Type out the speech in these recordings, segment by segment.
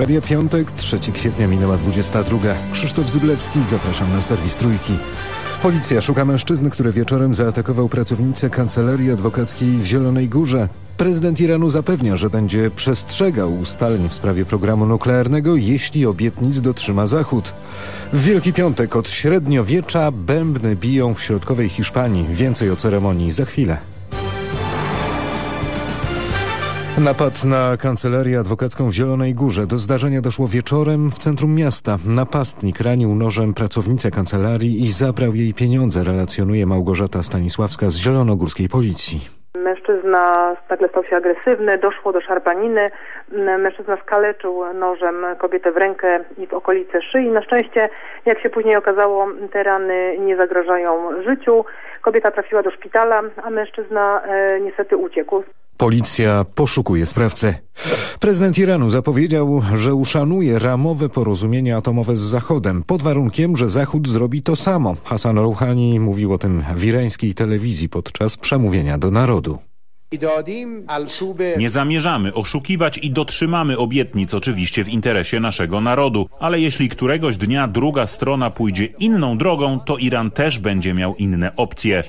Radio Piątek, 3 kwietnia minęła 22. Krzysztof Zyblewski, zapraszam na serwis Trójki. Policja szuka mężczyzny, który wieczorem zaatakował pracownicę kancelarii adwokackiej w Zielonej Górze. Prezydent Iranu zapewnia, że będzie przestrzegał ustaleń w sprawie programu nuklearnego, jeśli obietnic dotrzyma Zachód. W Wielki Piątek od średniowiecza bębny biją w środkowej Hiszpanii. Więcej o ceremonii za chwilę. Napad na kancelarię adwokacką w Zielonej Górze. Do zdarzenia doszło wieczorem w centrum miasta. Napastnik ranił nożem pracownicę kancelarii i zabrał jej pieniądze, relacjonuje Małgorzata Stanisławska z zielonogórskiej policji. Mężczyzna nagle stał się agresywny, doszło do szarpaniny. Mężczyzna skaleczył nożem kobietę w rękę i w okolice szyi. Na szczęście, jak się później okazało, te rany nie zagrażają życiu. Kobieta trafiła do szpitala, a mężczyzna e, niestety uciekł. Policja poszukuje sprawcę. Prezydent Iranu zapowiedział, że uszanuje ramowe porozumienie atomowe z Zachodem, pod warunkiem, że Zachód zrobi to samo. Hassan Rouhani mówił o tym w irańskiej telewizji podczas przemówienia do narodu. Nie zamierzamy oszukiwać i dotrzymamy obietnic oczywiście w interesie naszego narodu, ale jeśli któregoś dnia druga strona pójdzie inną drogą, to Iran też będzie miał inne opcje,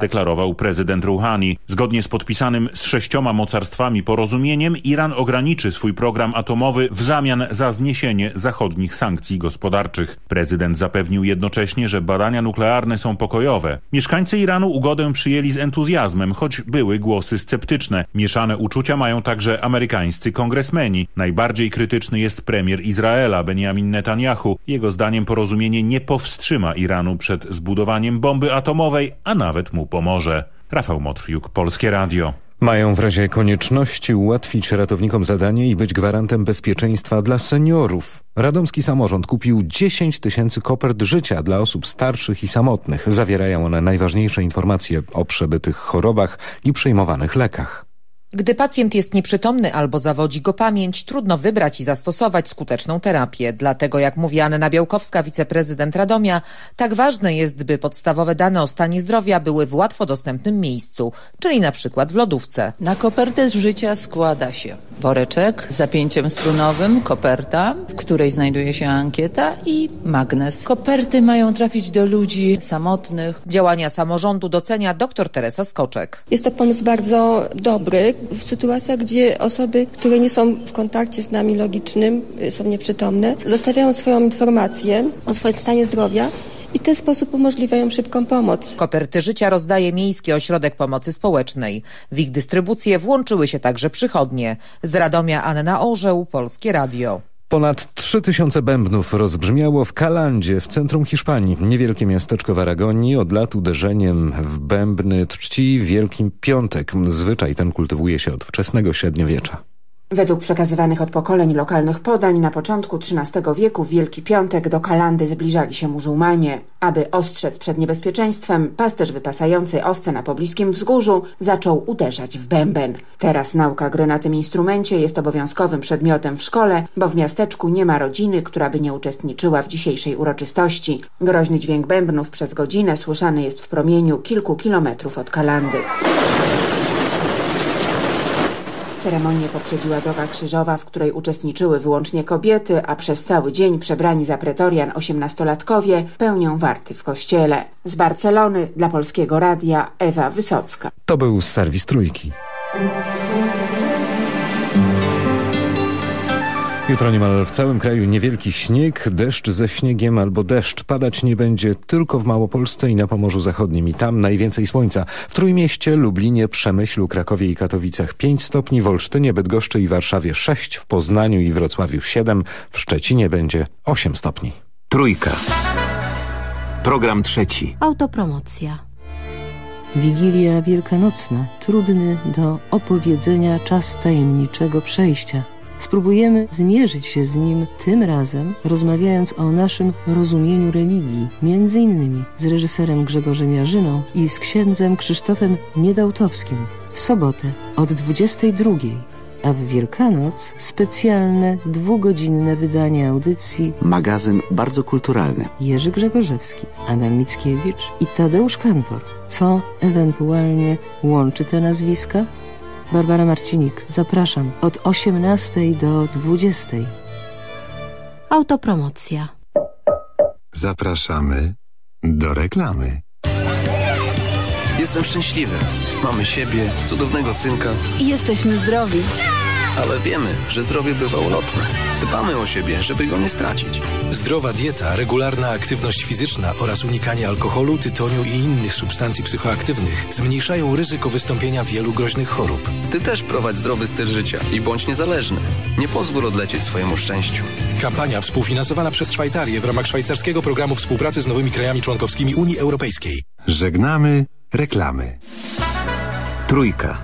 deklarował prezydent Rouhani. Zgodnie z podpisanym z sześcioma mocarstwami porozumieniem, Iran ograniczy swój program atomowy w zamian za zniesienie zachodnich sankcji gospodarczych. Prezydent zapewnił jednocześnie, że badania nuklearne są pokojowe. Mieszkańcy Iranu ugodę przyjęli z entuzjazmem, choć choć były głosy sceptyczne. Mieszane uczucia mają także amerykańscy kongresmeni. Najbardziej krytyczny jest premier Izraela Benjamin Netanyahu. Jego zdaniem porozumienie nie powstrzyma Iranu przed zbudowaniem bomby atomowej, a nawet mu pomoże. Rafał Motriuk, Polskie Radio. Mają w razie konieczności ułatwić ratownikom zadanie i być gwarantem bezpieczeństwa dla seniorów. Radomski samorząd kupił 10 tysięcy kopert życia dla osób starszych i samotnych. Zawierają one najważniejsze informacje o przebytych chorobach i przyjmowanych lekach. Gdy pacjent jest nieprzytomny albo zawodzi go pamięć, trudno wybrać i zastosować skuteczną terapię. Dlatego, jak mówi Anna Białkowska, wiceprezydent Radomia, tak ważne jest, by podstawowe dane o stanie zdrowia były w łatwo dostępnym miejscu, czyli na przykład w lodówce. Na kopertę z życia składa się woreczek z zapięciem strunowym, koperta, w której znajduje się ankieta i magnes. Koperty mają trafić do ludzi samotnych. Działania samorządu docenia dr Teresa Skoczek. Jest to pomysł bardzo dobry, w sytuacjach, gdzie osoby, które nie są w kontakcie z nami logicznym, y, są nieprzytomne, zostawiają swoją informację o swoim stanie zdrowia i w ten sposób umożliwiają szybką pomoc. Koperty życia rozdaje Miejski Ośrodek Pomocy Społecznej. W ich dystrybucję włączyły się także przychodnie. Z Radomia Anna Orzeł, Polskie Radio. Ponad 3000 bębnów rozbrzmiało w Kalandzie, w centrum Hiszpanii. Niewielkie miasteczko w Aragonii od lat uderzeniem w bębny czci Wielkim Piątek. Zwyczaj ten kultywuje się od wczesnego średniowiecza. Według przekazywanych od pokoleń lokalnych podań na początku XIII wieku w Wielki Piątek do Kalandy zbliżali się muzułmanie. Aby ostrzec przed niebezpieczeństwem, pasterz wypasający owce na pobliskim wzgórzu zaczął uderzać w bęben. Teraz nauka gry na tym instrumencie jest obowiązkowym przedmiotem w szkole, bo w miasteczku nie ma rodziny, która by nie uczestniczyła w dzisiejszej uroczystości. Groźny dźwięk bębnów przez godzinę słyszany jest w promieniu kilku kilometrów od Kalandy. Ceremonię poprzedziła droga krzyżowa, w której uczestniczyły wyłącznie kobiety, a przez cały dzień przebrani za pretorian osiemnastolatkowie pełnią warty w kościele. Z Barcelony dla Polskiego Radia Ewa Wysocka. To był serwis Trójki. Jutro niemal w całym kraju niewielki śnieg, deszcz ze śniegiem albo deszcz. Padać nie będzie tylko w Małopolsce i na Pomorzu Zachodnim i tam najwięcej słońca. W Trójmieście, Lublinie, Przemyślu, Krakowie i Katowicach 5 stopni, w Olsztynie, Bydgoszczy i Warszawie 6, w Poznaniu i Wrocławiu 7, w Szczecinie będzie 8 stopni. Trójka. Program trzeci. Autopromocja. Wigilia Wielkanocna. Trudny do opowiedzenia czas tajemniczego przejścia. Spróbujemy zmierzyć się z nim tym razem, rozmawiając o naszym rozumieniu religii, między innymi z reżyserem Grzegorzem Jarzyną i z księdzem Krzysztofem Niedałtowskim w sobotę od 22 a w Wielkanoc specjalne dwugodzinne wydanie audycji Magazyn bardzo kulturalny Jerzy Grzegorzewski, Adam Mickiewicz i Tadeusz Kantor. Co ewentualnie łączy te nazwiska? Barbara Marcinik. Zapraszam od 18 do 20. Autopromocja. Zapraszamy do reklamy. Jestem szczęśliwy. Mamy siebie, cudownego synka. I jesteśmy zdrowi. Ale wiemy, że zdrowie bywa ulotne. Dbamy o siebie, żeby go nie stracić. Zdrowa dieta, regularna aktywność fizyczna oraz unikanie alkoholu, tytoniu i innych substancji psychoaktywnych zmniejszają ryzyko wystąpienia wielu groźnych chorób. Ty też prowadź zdrowy styl życia i bądź niezależny. Nie pozwól odlecieć swojemu szczęściu. Kampania współfinansowana przez Szwajcarię w ramach szwajcarskiego programu współpracy z nowymi krajami członkowskimi Unii Europejskiej. Żegnamy reklamy. Trójka.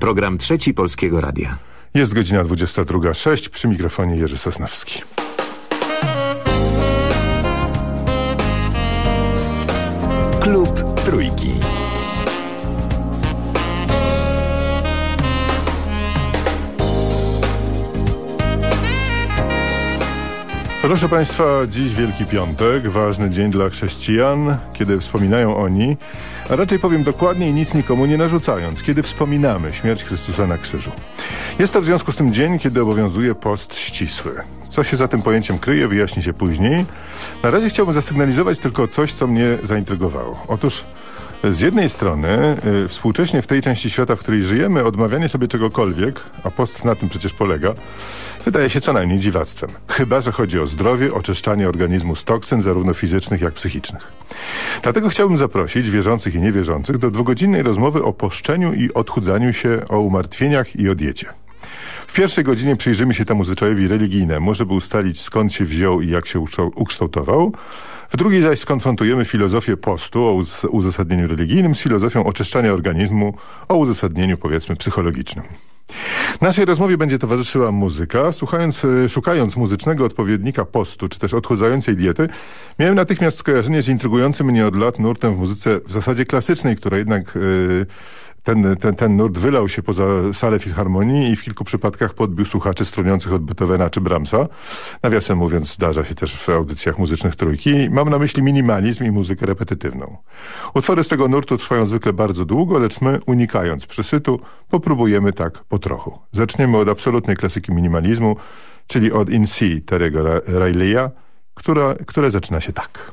Program trzeci Polskiego Radia. Jest godzina 22.06 przy mikrofonie Jerzy Sosnowski. Klub Trójki. Proszę Państwa, dziś Wielki Piątek, ważny dzień dla chrześcijan, kiedy wspominają oni, a raczej powiem dokładniej, nic nikomu nie narzucając, kiedy wspominamy śmierć Chrystusa na krzyżu. Jest to w związku z tym dzień, kiedy obowiązuje post ścisły. Co się za tym pojęciem kryje, wyjaśni się później. Na razie chciałbym zasygnalizować tylko coś, co mnie zaintrygowało. Otóż z jednej strony, y, współcześnie w tej części świata, w której żyjemy, odmawianie sobie czegokolwiek, a post na tym przecież polega, wydaje się co najmniej dziwactwem. Chyba, że chodzi o zdrowie, oczyszczanie organizmu z toksyn, zarówno fizycznych, jak psychicznych. Dlatego chciałbym zaprosić wierzących i niewierzących do dwugodzinnej rozmowy o poszczeniu i odchudzaniu się, o umartwieniach i o diecie. W pierwszej godzinie przyjrzymy się temu zwyczajowi religijnemu, żeby ustalić skąd się wziął i jak się ukształtował. W drugiej zaś skonfrontujemy filozofię postu o uzasadnieniu religijnym z filozofią oczyszczania organizmu o uzasadnieniu powiedzmy psychologicznym. Naszej rozmowie będzie towarzyszyła muzyka. Słuchając, e, szukając muzycznego odpowiednika postu, czy też odchudzającej diety, miałem natychmiast skojarzenie z intrygującym mnie od lat nurtem w muzyce w zasadzie klasycznej, która jednak... Yy, ten, ten, ten nurt wylał się poza salę filharmonii i w kilku przypadkach podbił słuchaczy stroniących od Beethovena czy Brahmsa. Nawiasem mówiąc, zdarza się też w audycjach muzycznych trójki. Mam na myśli minimalizm i muzykę repetytywną. Utwory z tego nurtu trwają zwykle bardzo długo, lecz my, unikając przysytu, popróbujemy tak po trochu. Zaczniemy od absolutnej klasyki minimalizmu, czyli od In C Terego Riley'a, która, które zaczyna się tak.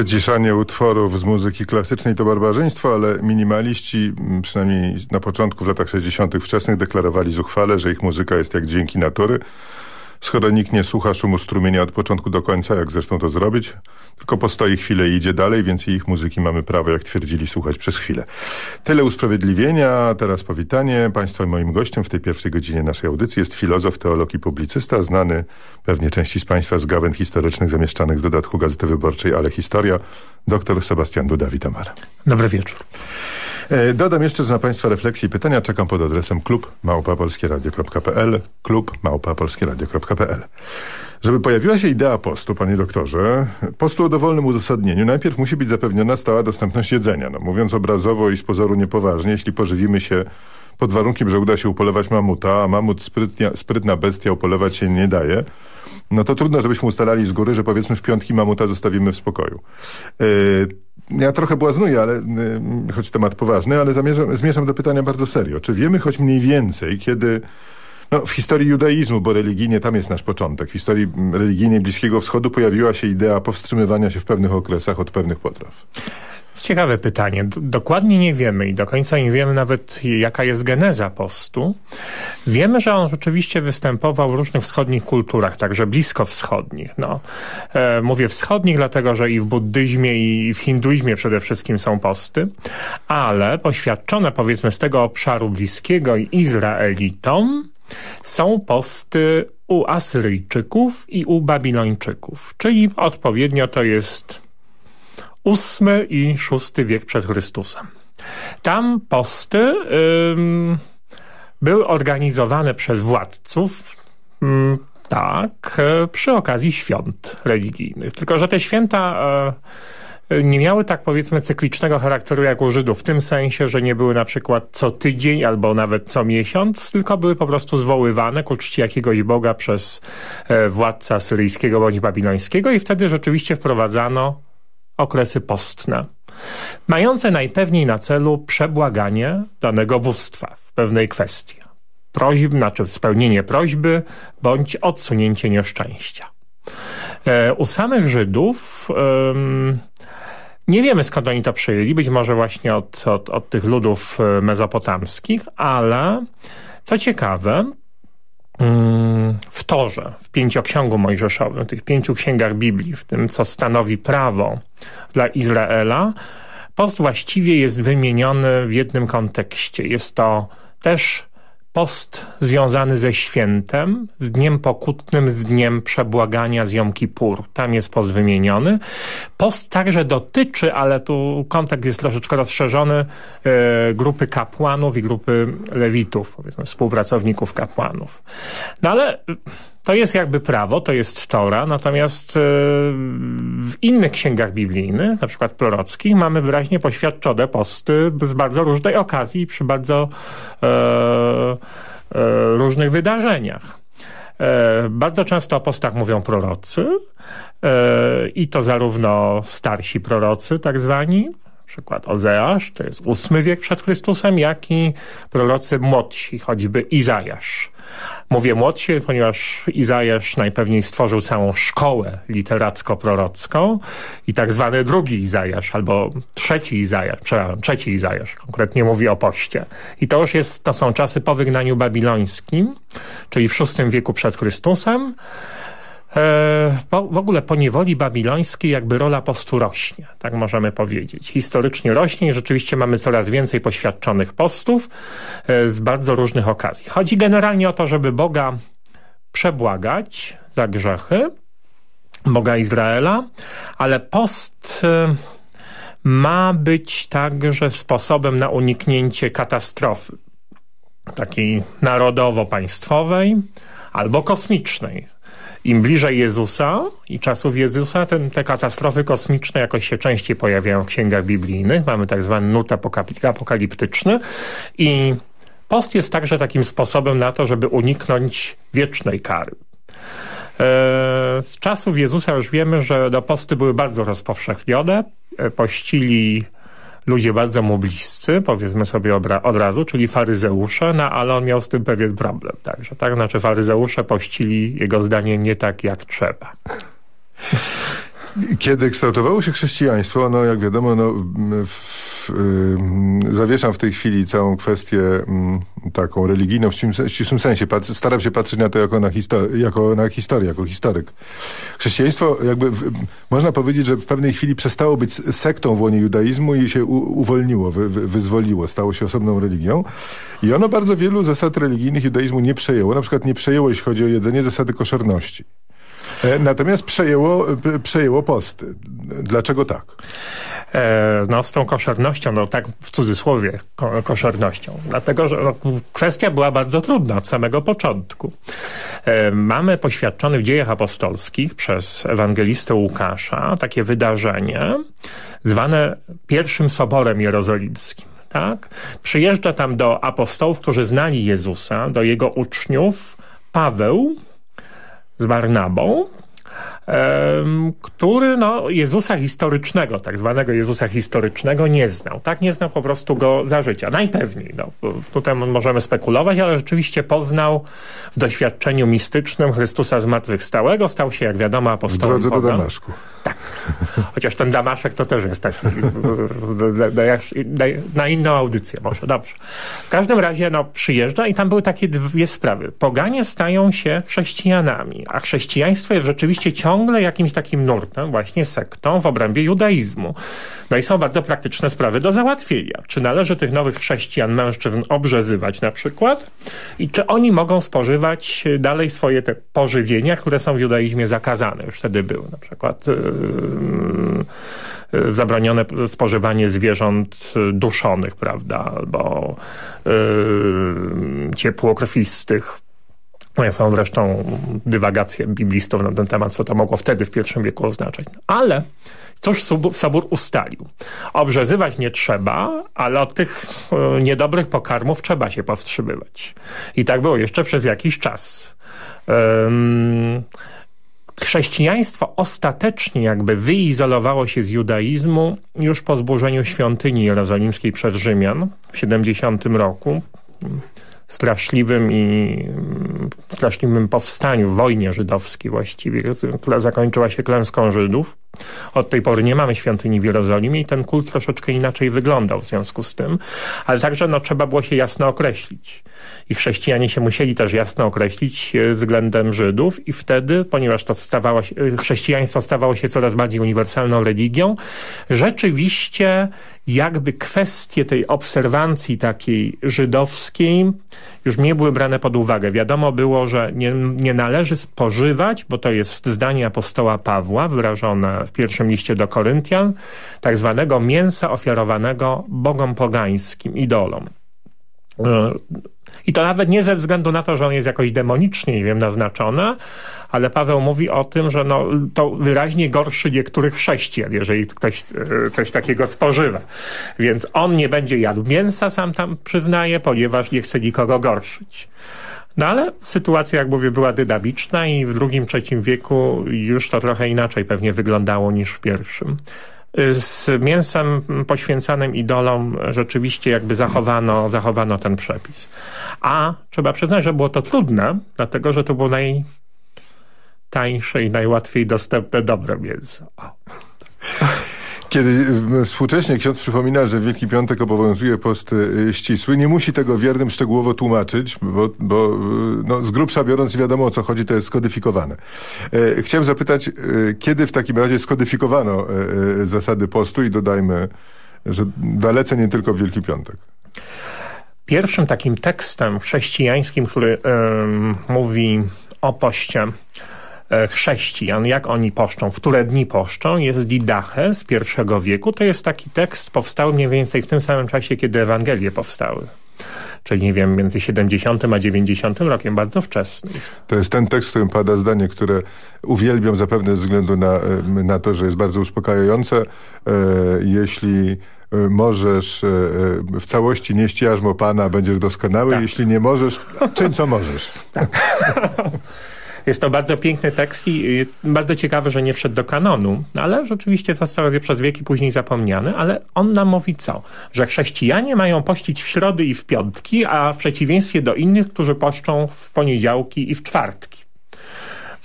Wyciszanie utworów z muzyki klasycznej to barbarzyństwo, ale minimaliści, przynajmniej na początku w latach 60. wczesnych, deklarowali zuchwale, że ich muzyka jest jak dźwięki natury. Skoro nikt nie słucha szumu strumienia od początku do końca, jak zresztą to zrobić, tylko postoi chwilę i idzie dalej, więc ich muzyki mamy prawo, jak twierdzili, słuchać przez chwilę. Tyle usprawiedliwienia, teraz powitanie. Państwa moim gościem w tej pierwszej godzinie naszej audycji jest filozof, teolog i publicysta, znany pewnie części z Państwa z gawęd historycznych zamieszczanych w dodatku Gazety Wyborczej, ale historia, dr Sebastian Duda. Witam Dobry wieczór. E, dodam jeszcze, że na Państwa refleksje i pytania czekam pod adresem klub małpapolskieradio.pl klub małpapolskieradio.pl żeby pojawiła się idea postu, panie doktorze, postu o dowolnym uzasadnieniu, najpierw musi być zapewniona stała dostępność jedzenia. No, mówiąc obrazowo i z pozoru niepoważnie, jeśli pożywimy się pod warunkiem, że uda się upolować mamuta, a mamut sprytnia, sprytna bestia upolewać się nie daje, no to trudno, żebyśmy ustalali z góry, że powiedzmy w piątki mamuta zostawimy w spokoju. Yy, ja trochę błaznuję, ale, yy, choć temat poważny, ale zamierzam, zmierzam do pytania bardzo serio. Czy wiemy choć mniej więcej, kiedy no, w historii judaizmu, bo religijnie tam jest nasz początek, w historii religijnej Bliskiego Wschodu pojawiła się idea powstrzymywania się w pewnych okresach od pewnych potraw. ciekawe pytanie. Dokładnie nie wiemy i do końca nie wiemy nawet jaka jest geneza postu. Wiemy, że on rzeczywiście występował w różnych wschodnich kulturach, także blisko wschodnich. No, e, mówię wschodnich, dlatego że i w buddyzmie i w hinduizmie przede wszystkim są posty, ale poświadczone powiedzmy z tego obszaru bliskiego i Izraelitom są posty u Asyryjczyków i u Babilończyków, czyli odpowiednio to jest ósmy i szósty wiek przed Chrystusem. Tam posty były organizowane przez władców, tak, przy okazji świąt religijnych. Tylko, że te święta... Y, nie miały tak powiedzmy cyklicznego charakteru jak u Żydów, w tym sensie, że nie były na przykład co tydzień albo nawet co miesiąc, tylko były po prostu zwoływane ku czci jakiegoś Boga przez e, władca syryjskiego bądź babilońskiego i wtedy rzeczywiście wprowadzano okresy postne, mające najpewniej na celu przebłaganie danego bóstwa w pewnej kwestii. Prośb, znaczy spełnienie prośby bądź odsunięcie nieszczęścia. E, u samych Żydów nie wiemy skąd oni to przyjęli, być może właśnie od, od, od tych ludów e, mezopotamskich, ale co ciekawe, mm, w Torze, w pięcioksiągu mojżeszowym, tych pięciu księgach Biblii, w tym co stanowi prawo dla Izraela, post właściwie jest wymieniony w jednym kontekście. Jest to też post związany ze świętem, z dniem pokutnym, z dniem przebłagania z Jom Kippur. Tam jest post wymieniony. Post także dotyczy, ale tu kontekst jest troszeczkę rozszerzony, e, grupy kapłanów i grupy lewitów, powiedzmy współpracowników kapłanów. No ale to jest jakby prawo, to jest Tora, natomiast e, w innych księgach biblijnych, na przykład prorockich, mamy wyraźnie poświadczone posty z bardzo różnej okazji przy bardzo e, e, różnych wydarzeniach. Bardzo często o postach mówią prorocy i to zarówno starsi prorocy, tak zwani, przykład Ozeasz, to jest ósmy wiek przed Chrystusem, jak i prorocy młodsi, choćby Izajasz. Mówię młodsi, ponieważ Izajasz najpewniej stworzył całą szkołę literacko-prorocką i tak zwany drugi Izajasz, albo trzeci Izajasz, przepraszam, trzeci Izajasz, konkretnie mówi o poście. I to już jest, to są czasy po wygnaniu babilońskim, czyli w VI wieku przed Chrystusem, w ogóle po niewoli babilońskiej jakby rola postu rośnie, tak możemy powiedzieć. Historycznie rośnie i rzeczywiście mamy coraz więcej poświadczonych postów e, z bardzo różnych okazji. Chodzi generalnie o to, żeby Boga przebłagać za grzechy, Boga Izraela, ale post e, ma być także sposobem na uniknięcie katastrofy takiej narodowo-państwowej albo kosmicznej im bliżej Jezusa i czasów Jezusa, te katastrofy kosmiczne jakoś się częściej pojawiają w księgach biblijnych. Mamy tak zwany nut apokaliptyczny i post jest także takim sposobem na to, żeby uniknąć wiecznej kary. E, z czasów Jezusa już wiemy, że do posty były bardzo rozpowszechnione. E, pościli ludzie bardzo mu bliscy, powiedzmy sobie od razu, czyli faryzeusze, no ale on miał z tym pewien problem. Także, tak? Znaczy faryzeusze pościli jego zdaniem nie tak jak trzeba. Kiedy kształtowało się chrześcijaństwo, no jak wiadomo, no, w, zawieszam w tej chwili całą kwestię y, taką religijną w ścisłym sensie. Staram się patrzeć na to jako na, jako na historię, jako historyk. Chrześcijaństwo jakby, można powiedzieć, że w pewnej chwili przestało być sektą w łonie judaizmu i się uwolniło, wy, wyzwoliło, stało się osobną religią. I ono bardzo wielu zasad religijnych judaizmu nie przejęło. Na przykład nie przejęło, jeśli chodzi o jedzenie, zasady koszerności. E, natomiast przejęło, przejęło posty. Dlaczego tak? E, no z tą koszernością, no tak w cudzysłowie ko koszernością. Dlatego, że no, kwestia była bardzo trudna od samego początku. E, mamy poświadczone w dziejach apostolskich przez ewangelistę Łukasza takie wydarzenie zwane pierwszym Soborem Jerozolimskim. Tak? Przyjeżdża tam do apostołów, którzy znali Jezusa, do jego uczniów Paweł, z Barnabą, który no, Jezusa historycznego, tak zwanego Jezusa historycznego nie znał. Tak nie znał po prostu go za życia. Najpewniej. No, tutaj możemy spekulować, ale rzeczywiście poznał w doświadczeniu mistycznym Chrystusa zmartwychwstałego. Stał się, jak wiadomo, apostołem. W drodze do Damaszku. Tak. Chociaż ten Damaszek to też jest taki na inną audycję może. Dobrze. W każdym razie no, przyjeżdża i tam były takie dwie sprawy. Poganie stają się chrześcijanami, a chrześcijaństwo jest rzeczywiście ciągle jakimś takim nurtem, właśnie sektą w obrębie judaizmu. No i są bardzo praktyczne sprawy do załatwienia. Czy należy tych nowych chrześcijan, mężczyzn obrzezywać na przykład? I czy oni mogą spożywać dalej swoje te pożywienia, które są w judaizmie zakazane? Już wtedy były na przykład yy, zabronione spożywanie zwierząt duszonych, prawda? Albo yy, ciepłokrwistych są zresztą dywagacje biblistów na ten temat, co to mogło wtedy w pierwszym wieku oznaczać. Ale cóż Sobór ustalił? Obrzezywać nie trzeba, ale od tych e, niedobrych pokarmów trzeba się powstrzymywać. I tak było jeszcze przez jakiś czas. Um, chrześcijaństwo ostatecznie jakby wyizolowało się z judaizmu już po zburzeniu świątyni jerozolimskiej przez Rzymian w 70 roku straszliwym i mm, straszliwym powstaniu, wojnie żydowskiej właściwie. Zakończyła się klęską Żydów. Od tej pory nie mamy świątyni w Jerozolimie i ten kult troszeczkę inaczej wyglądał w związku z tym. Ale także no, trzeba było się jasno określić. I chrześcijanie się musieli też jasno określić e, względem Żydów i wtedy, ponieważ to stawało się, e, chrześcijaństwo stawało się coraz bardziej uniwersalną religią, rzeczywiście jakby kwestie tej obserwancji takiej żydowskiej już nie były brane pod uwagę. Wiadomo było, że nie, nie należy spożywać, bo to jest zdanie apostoła Pawła wyrażone w pierwszym liście do Koryntian, tak zwanego mięsa ofiarowanego bogom pogańskim, idolom. E, I to nawet nie ze względu na to, że on jest jakoś demonicznie, nie wiem, naznaczony, ale Paweł mówi o tym, że no, to wyraźnie gorszy niektórych chrześcijan, jeżeli ktoś e, coś takiego spożywa. Więc on nie będzie jadł mięsa, sam tam przyznaje, ponieważ nie chce nikogo gorszyć. No ale sytuacja, jak mówię, była dynamiczna i w drugim, trzecim wieku już to trochę inaczej pewnie wyglądało niż w pierwszym z mięsem poświęcanym idolom rzeczywiście jakby zachowano, zachowano ten przepis. A trzeba przyznać, że było to trudne, dlatego że to było najtańsze i najłatwiej dostępne dobre mięso. O. Kiedy współcześnie ksiądz przypomina, że Wielki Piątek obowiązuje post y, ścisły, nie musi tego wiernym szczegółowo tłumaczyć, bo, bo y, no, z grubsza biorąc wiadomo o co chodzi, to jest skodyfikowane. E, chciałem zapytać, e, kiedy w takim razie skodyfikowano e, zasady postu i dodajmy, że dalece nie tylko Wielki Piątek. Pierwszym takim tekstem chrześcijańskim, który mówi o poście chrześcijan, jak oni poszczą, w które dni poszczą, jest Didache z pierwszego wieku. To jest taki tekst powstały mniej więcej w tym samym czasie, kiedy Ewangelie powstały czyli nie wiem, między 70 a 90 rokiem, bardzo wczesny. To jest ten tekst, w którym pada zdanie, które uwielbiam zapewne ze względu na, e, na to, że jest bardzo uspokajające. E, jeśli możesz w całości nieść jarzmo Pana, będziesz doskonały. Tak. Jeśli nie możesz, czyń co możesz. Tak. Jest to bardzo piękny tekst i bardzo ciekawy, że nie wszedł do kanonu, ale rzeczywiście został przez wieki później zapomniany, ale on nam mówi co? Że chrześcijanie mają pościć w środy i w piątki, a w przeciwieństwie do innych, którzy poszczą w poniedziałki i w czwartki.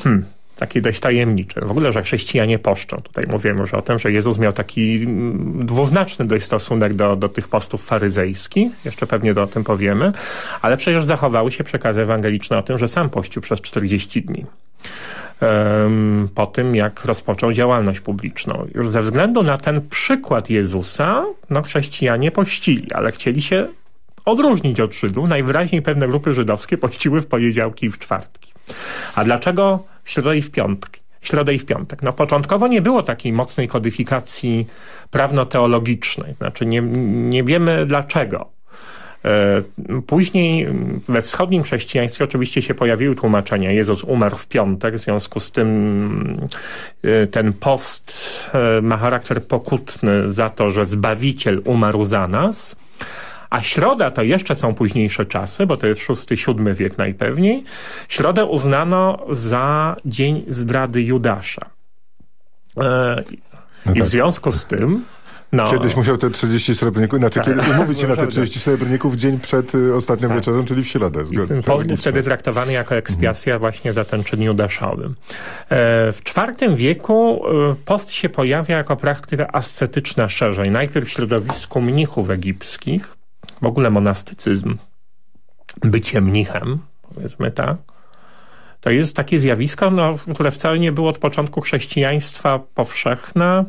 Hmm. Taki dość tajemniczy. W ogóle, że chrześcijanie poszczą. Tutaj mówiłem już o tym, że Jezus miał taki mm, dwuznaczny dość stosunek do, do tych postów faryzejskich. Jeszcze pewnie do o tym powiemy. Ale przecież zachowały się przekazy ewangeliczne o tym, że sam pościł przez 40 dni. Po tym, jak rozpoczął działalność publiczną. Już ze względu na ten przykład Jezusa, no chrześcijanie pościli, ale chcieli się odróżnić od Żydów. Najwyraźniej pewne grupy żydowskie pościły w poniedziałki i w czwartki. A dlaczego w środę i w piątki? środę i w piątek. No początkowo nie było takiej mocnej kodyfikacji prawno-teologicznej. Znaczy nie, nie wiemy dlaczego. E, później we wschodnim chrześcijaństwie oczywiście się pojawiły tłumaczenia. Jezus umarł w piątek, w związku z tym e, ten post e, ma charakter pokutny za to, że Zbawiciel umarł za nas. A środa to jeszcze są późniejsze czasy, bo to jest VI-VII wiek najpewniej. Środę uznano za dzień zdrady Judasza. E, no I tak. w związku z tym no. Kiedyś musiał te 30 srebrników, znaczy tak. kiedy umówić się na te 30 srebrników dzień przed y, ostatnią tak. wieczorem, czyli w środę. Zgodnie. Post był wtedy traktowany jako ekspiacja mhm. właśnie za ten czyn judaszowy. E, w IV wieku y, post się pojawia jako praktyka ascetyczna szerzej. Najpierw w środowisku mnichów egipskich, w ogóle monastycyzm, bycie mnichem, powiedzmy tak, to jest takie zjawisko, no, które wcale nie było od początku chrześcijaństwa powszechne,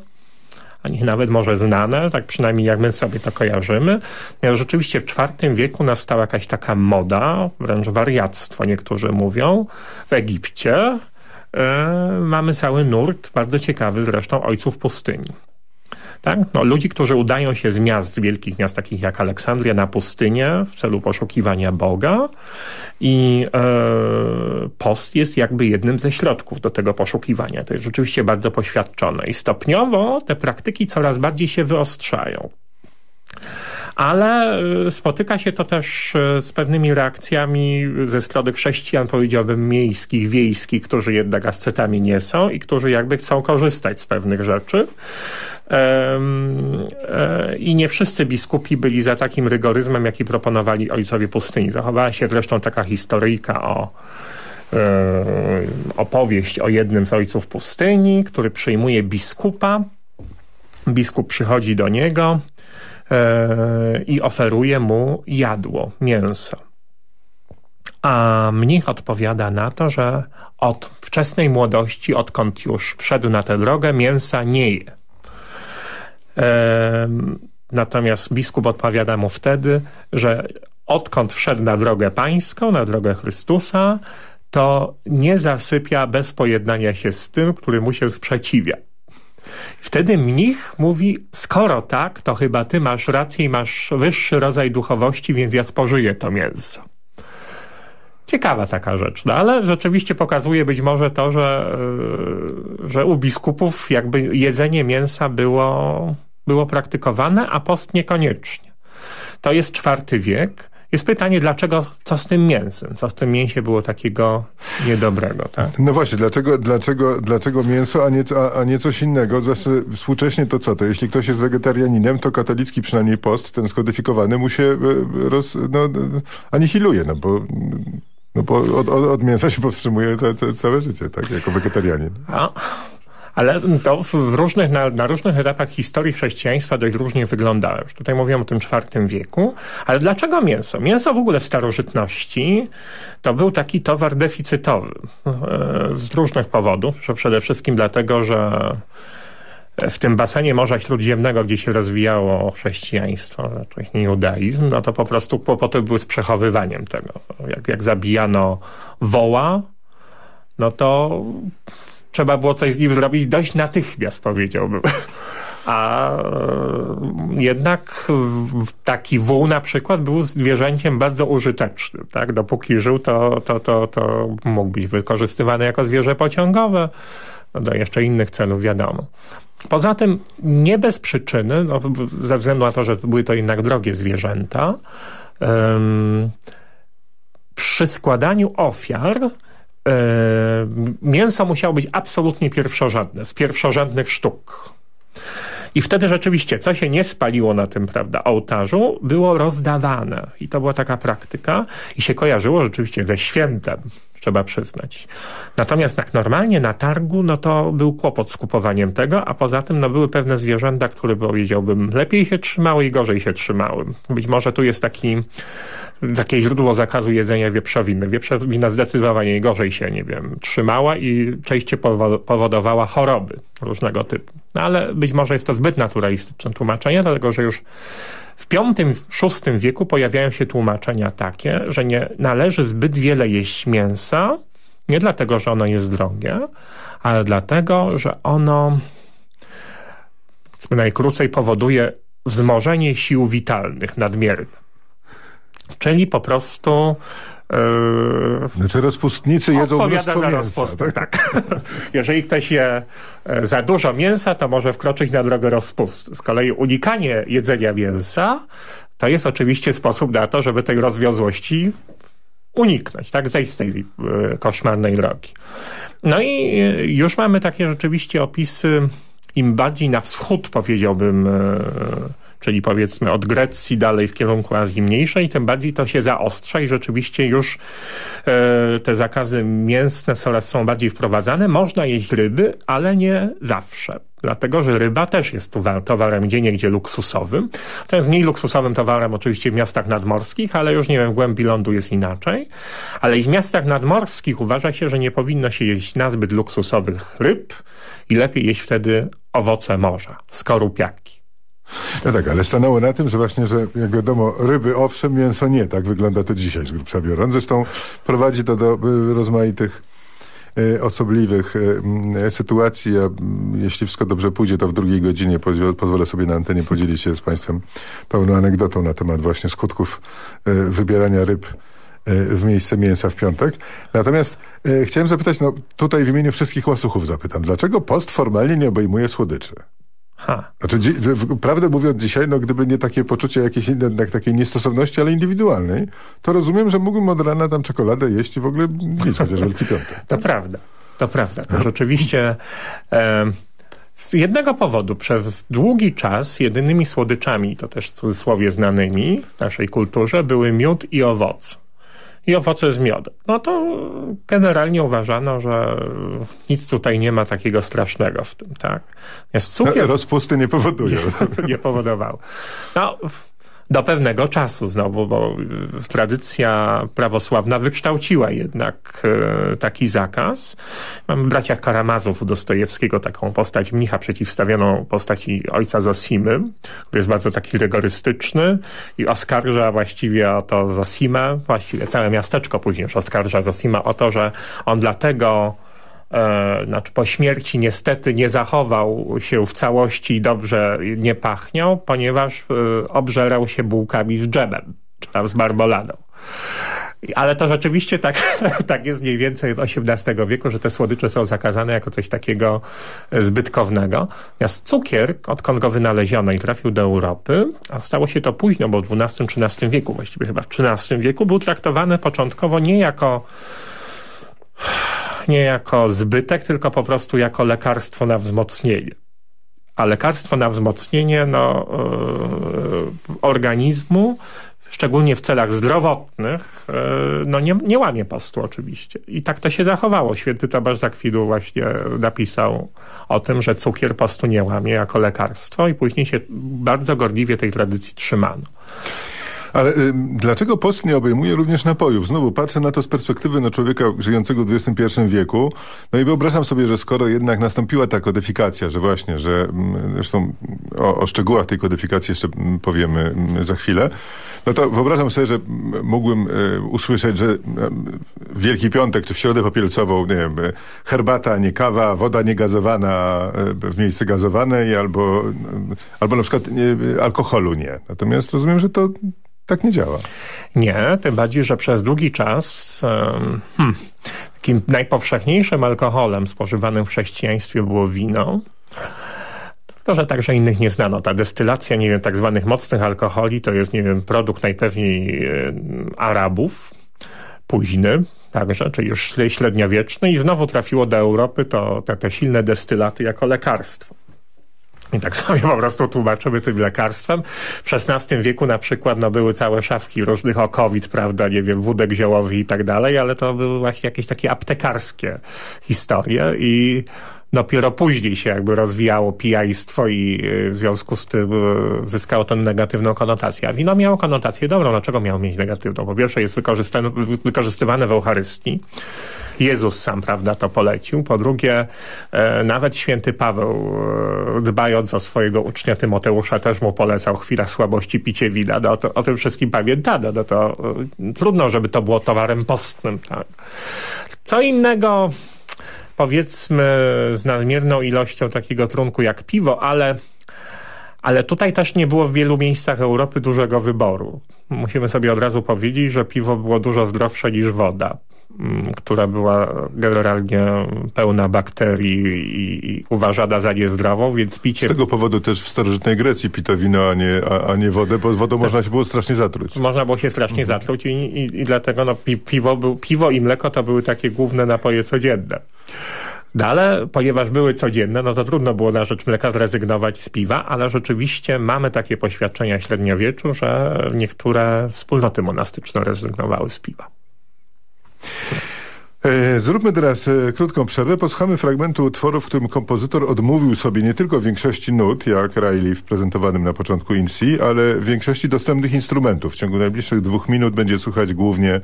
ani nawet może znane, tak przynajmniej jak my sobie to kojarzymy. Ja, rzeczywiście w IV wieku nastała jakaś taka moda, wręcz wariactwo niektórzy mówią, w Egipcie. E, mamy cały nurt, bardzo ciekawy zresztą, ojców pustyni. Tak? No, ludzi, którzy udają się z miast, wielkich miast takich jak Aleksandria na pustynię w celu poszukiwania Boga i e, post jest jakby jednym ze środków do tego poszukiwania. To jest rzeczywiście bardzo poświadczone i stopniowo te praktyki coraz bardziej się wyostrzają ale e, spotyka się to też e, z pewnymi reakcjami ze strony chrześcijan, powiedziałbym miejskich, wiejskich, którzy jednak ascetami nie są i którzy jakby chcą korzystać z pewnych rzeczy. E, I nie wszyscy biskupi byli za takim rygoryzmem, jaki proponowali ojcowie pustyni. Zachowała się zresztą taka historyjka o opowieść o jednym z ojców pustyni, który przyjmuje biskupa. Biskup przychodzi do niego E, i oferuje mu jadło, mięso. A mnich odpowiada na to, że od wczesnej młodości, odkąd już wszedł na tę drogę, mięsa nie je. E, natomiast biskup odpowiada mu wtedy, że odkąd wszedł na drogę pańską, na drogę Chrystusa, to nie zasypia bez pojednania się z tym, który mu się sprzeciwia. Wtedy mnich mówi, skoro tak, to chyba ty masz rację i masz wyższy rodzaj duchowości, więc ja spożyję to mięso. Ciekawa taka rzecz, no ale rzeczywiście pokazuje być może to, że, e, że u biskupów jakby jedzenie mięsa było, było praktykowane, a post niekoniecznie. To jest czwarty wiek. Jest pytanie, dlaczego, co z tym mięsem? Co w tym mięsie było takiego niedobrego? Tak? No właśnie, dlaczego, dlaczego, dlaczego mięso, a nie, a, a nie coś innego? Zwłaszcza współcześnie to co? To jeśli ktoś jest wegetarianinem, to katolicki przynajmniej post, ten skodyfikowany, mu się e, roz, no, anihiluje, no bo... No bo od, od, od mięsa się powstrzymuje całe, całe życie, tak? Jako wegetarianin. A, ale to w różnych, na, na, różnych etapach historii chrześcijaństwa dość różnie wyglądało. Już tutaj mówiłem o tym IV wieku. Ale dlaczego mięso? Mięso w ogóle w starożytności to był taki towar deficytowy. E, z różnych powodów. Że przede wszystkim dlatego, że w tym basenie Morza Śródziemnego, gdzie się rozwijało chrześcijaństwo, wcześniej judaizm, no to po prostu kłopoty były z przechowywaniem tego. Jak, jak zabijano woła, no to trzeba było coś z nim zrobić dość natychmiast, powiedziałbym. A e, jednak taki wół na przykład był zwierzęciem bardzo użytecznym. Tak? Dopóki żył, to, to, to, to mógł być wykorzystywany jako zwierzę pociągowe. No do jeszcze innych celów, wiadomo. Poza tym nie bez przyczyny, no, ze względu na to, że były to jednak drogie zwierzęta, um, przy składaniu ofiar mięso musiało być absolutnie pierwszorzędne, z pierwszorzędnych sztuk. I wtedy rzeczywiście, co się nie spaliło na tym, prawda, ołtarzu, było rozdawane. I to była taka praktyka i się kojarzyło rzeczywiście ze świętem. Trzeba przyznać. Natomiast tak normalnie na targu, no to był kłopot z kupowaniem tego, a poza tym no, były pewne zwierzęta, które powiedziałbym lepiej się trzymały i gorzej się trzymały. Być może tu jest taki, takie źródło zakazu jedzenia wieprzowiny. Wieprzowina zdecydowanie gorzej się, nie wiem, trzymała i częściej powodowała choroby różnego typu. No ale być może jest to zbyt naturalistyczne tłumaczenie, dlatego że już w V-VI wieku pojawiają się tłumaczenia takie, że nie należy zbyt wiele jeść mięsa, nie dlatego, że ono jest drogie, ale dlatego, że ono najkrócej powoduje wzmożenie sił witalnych nadmierne. Czyli po prostu znaczy rozpustnicy jedzą mnóstwo za mięsa. Tak? tak. Jeżeli ktoś je e, za dużo mięsa, to może wkroczyć na drogę rozpustu. Z kolei unikanie jedzenia mięsa to jest oczywiście sposób na to, żeby tej rozwiązłości uniknąć, tak? Zejść z tej e, koszmarnej drogi. No i e, już mamy takie rzeczywiście opisy im bardziej na wschód, powiedziałbym, czyli powiedzmy od Grecji dalej w kierunku Azji Mniejszej, tym bardziej to się zaostrza i rzeczywiście już e, te zakazy mięsne są bardziej wprowadzane. Można jeść ryby, ale nie zawsze. Dlatego, że ryba też jest towarem gdzie niegdzie luksusowym. To jest mniej luksusowym towarem oczywiście w miastach nadmorskich, ale już nie wiem, w głębi lądu jest inaczej. Ale i w miastach nadmorskich uważa się, że nie powinno się jeść nazbyt luksusowych ryb i lepiej jeść wtedy owoce morza, skorupiaki. No tak, ale stanęło na tym, że właśnie, że jak wiadomo, ryby owszem, mięso nie. Tak wygląda to dzisiaj z grubsza biorąc. Zresztą prowadzi to do y, rozmaitych y, osobliwych y, sytuacji. Ja, jeśli wszystko dobrze pójdzie, to w drugiej godzinie pozwolę sobie na antenie podzielić się z Państwem pełną anegdotą na temat właśnie skutków wybierania ryb w miejsce mięsa w piątek. Natomiast chciałem zapytać, no tutaj w imieniu wszystkich łasuchów zapytam, dlaczego post formalnie nie obejmuje słodyczy? Ha. Znaczy, prawdę mówiąc dzisiaj, no gdyby nie takie poczucie jakiejś jednak takiej niestosowności, ale indywidualnej, to rozumiem, że mógłbym od rana tam czekoladę jeść i w ogóle nic, chociaż Wielki Piątek. To prawda, to prawda. To rzeczywiście... E, z jednego powodu przez długi czas jedynymi słodyczami, to też w cudzysłowie znanymi w naszej kulturze, były miód i owoc i owoce z miodem. No to generalnie uważano, że nic tutaj nie ma takiego strasznego w tym, tak? Jest cukier... No, rozpusty nie powoduje. Nie, nie powodował. No, do pewnego czasu znowu, bo y, tradycja prawosławna wykształciła jednak e, taki zakaz. Mamy braciach Karamazów u Dostojewskiego taką postać mnicha przeciwstawioną postaci ojca Zosimy, który jest bardzo taki rygorystyczny i oskarża właściwie o to Zosimę, właściwie całe miasteczko później już oskarża Zosimę o to, że on dlatego e, znaczy po śmierci niestety nie zachował się w całości i dobrze nie pachniał, ponieważ e, obżerał się bułkami z dżemem, czy tam z marmoladą. Ale to rzeczywiście tak, tak jest mniej więcej od XVIII wieku, że te słodycze są zakazane jako coś takiego zbytkownego. Natomiast cukier, odkąd go wynaleziono i trafił do Europy, a stało się to późno, bo w XII-XIII wieku, właściwie chyba w XIII wieku, był traktowany początkowo nie jako nie jako zbytek, tylko po prostu jako lekarstwo na wzmocnienie. A lekarstwo na wzmocnienie no, yy, organizmu, szczególnie w celach zdrowotnych, yy, no nie, nie łamie postu oczywiście. I tak to się zachowało. Święty Tomasz Zakwidu właśnie napisał o tym, że cukier postu nie łamie jako lekarstwo i później się bardzo gorliwie tej tradycji trzymano. Ale y, dlaczego post nie obejmuje również napojów? Znowu patrzę na to z perspektywy no, człowieka żyjącego w XXI wieku. No i wyobrażam sobie, że skoro jednak nastąpiła ta kodyfikacja, że właśnie, że zresztą o, o szczegółach tej kodyfikacji jeszcze powiemy za chwilę, no to wyobrażam sobie, że mógłbym y, usłyszeć, że y, w Wielki Piątek czy w Środę Popielcową, nie wiem, herbata, nie kawa, woda niegazowana w miejsce gazowanej albo, albo na przykład nie, alkoholu nie. Natomiast rozumiem, że to tak nie działa. Nie, tym bardziej, że przez długi czas hmm, takim najpowszechniejszym alkoholem spożywanym w chrześcijaństwie było wino. To, że także innych nie znano. Ta destylacja, nie wiem, tak zwanych mocnych alkoholi to jest, nie wiem, produkt najpewniej Arabów, późny także, czyli już średniowieczny i znowu trafiło do Europy to te, te silne destylaty jako lekarstwo. I tak sobie po prostu tłumaczymy tym lekarstwem. W XVI wieku na przykład no, były całe szafki różnych o COVID, prawda, nie wiem, wódek ziołowy i tak dalej, ale to były właśnie jakieś takie aptekarskie historie i dopiero później się jakby rozwijało pijajstwo i y, w związku z tym y, zyskało to negatywną konotację. A wino miało konotację dobrą. Dlaczego miało mieć negatywną? Po pierwsze jest wykorzystywane w Eucharystii. Jezus sam, prawda, to polecił. Po drugie, e, nawet święty Paweł, e, dbając o swojego ucznia Tymoteusza, też mu polecał chwila słabości picie wina. No, to, o tym wszystkim pamiętano. No to e, trudno, żeby to było towarem postnym. Tak. Co innego powiedzmy z nadmierną ilością takiego trunku jak piwo, ale, ale tutaj też nie było w wielu miejscach Europy dużego wyboru. Musimy sobie od razu powiedzieć, że piwo było dużo zdrowsze niż woda która była generalnie pełna bakterii i, i uważana za niezdrową, więc picie... Z tego powodu też w starożytnej Grecji pito wino, a nie, a, a nie wodę, bo wodą można się było strasznie zatruć. Można było się strasznie mhm. zatruć i, i, i dlatego no, pi, piwo, był, piwo i mleko to były takie główne napoje codzienne. No ale ponieważ były codzienne, no to trudno było na rzecz mleka zrezygnować z piwa, ale rzeczywiście mamy takie poświadczenia średniowieczu, że niektóre wspólnoty monastyczne rezygnowały z piwa. E, zróbmy teraz e, krótką przerwę. Posłuchamy fragmentu utworu, w którym kompozytor odmówił sobie nie tylko większości nut, jak Riley w prezentowanym na początku INSI, ale większości dostępnych instrumentów. W ciągu najbliższych dwóch minut będzie słuchać głównie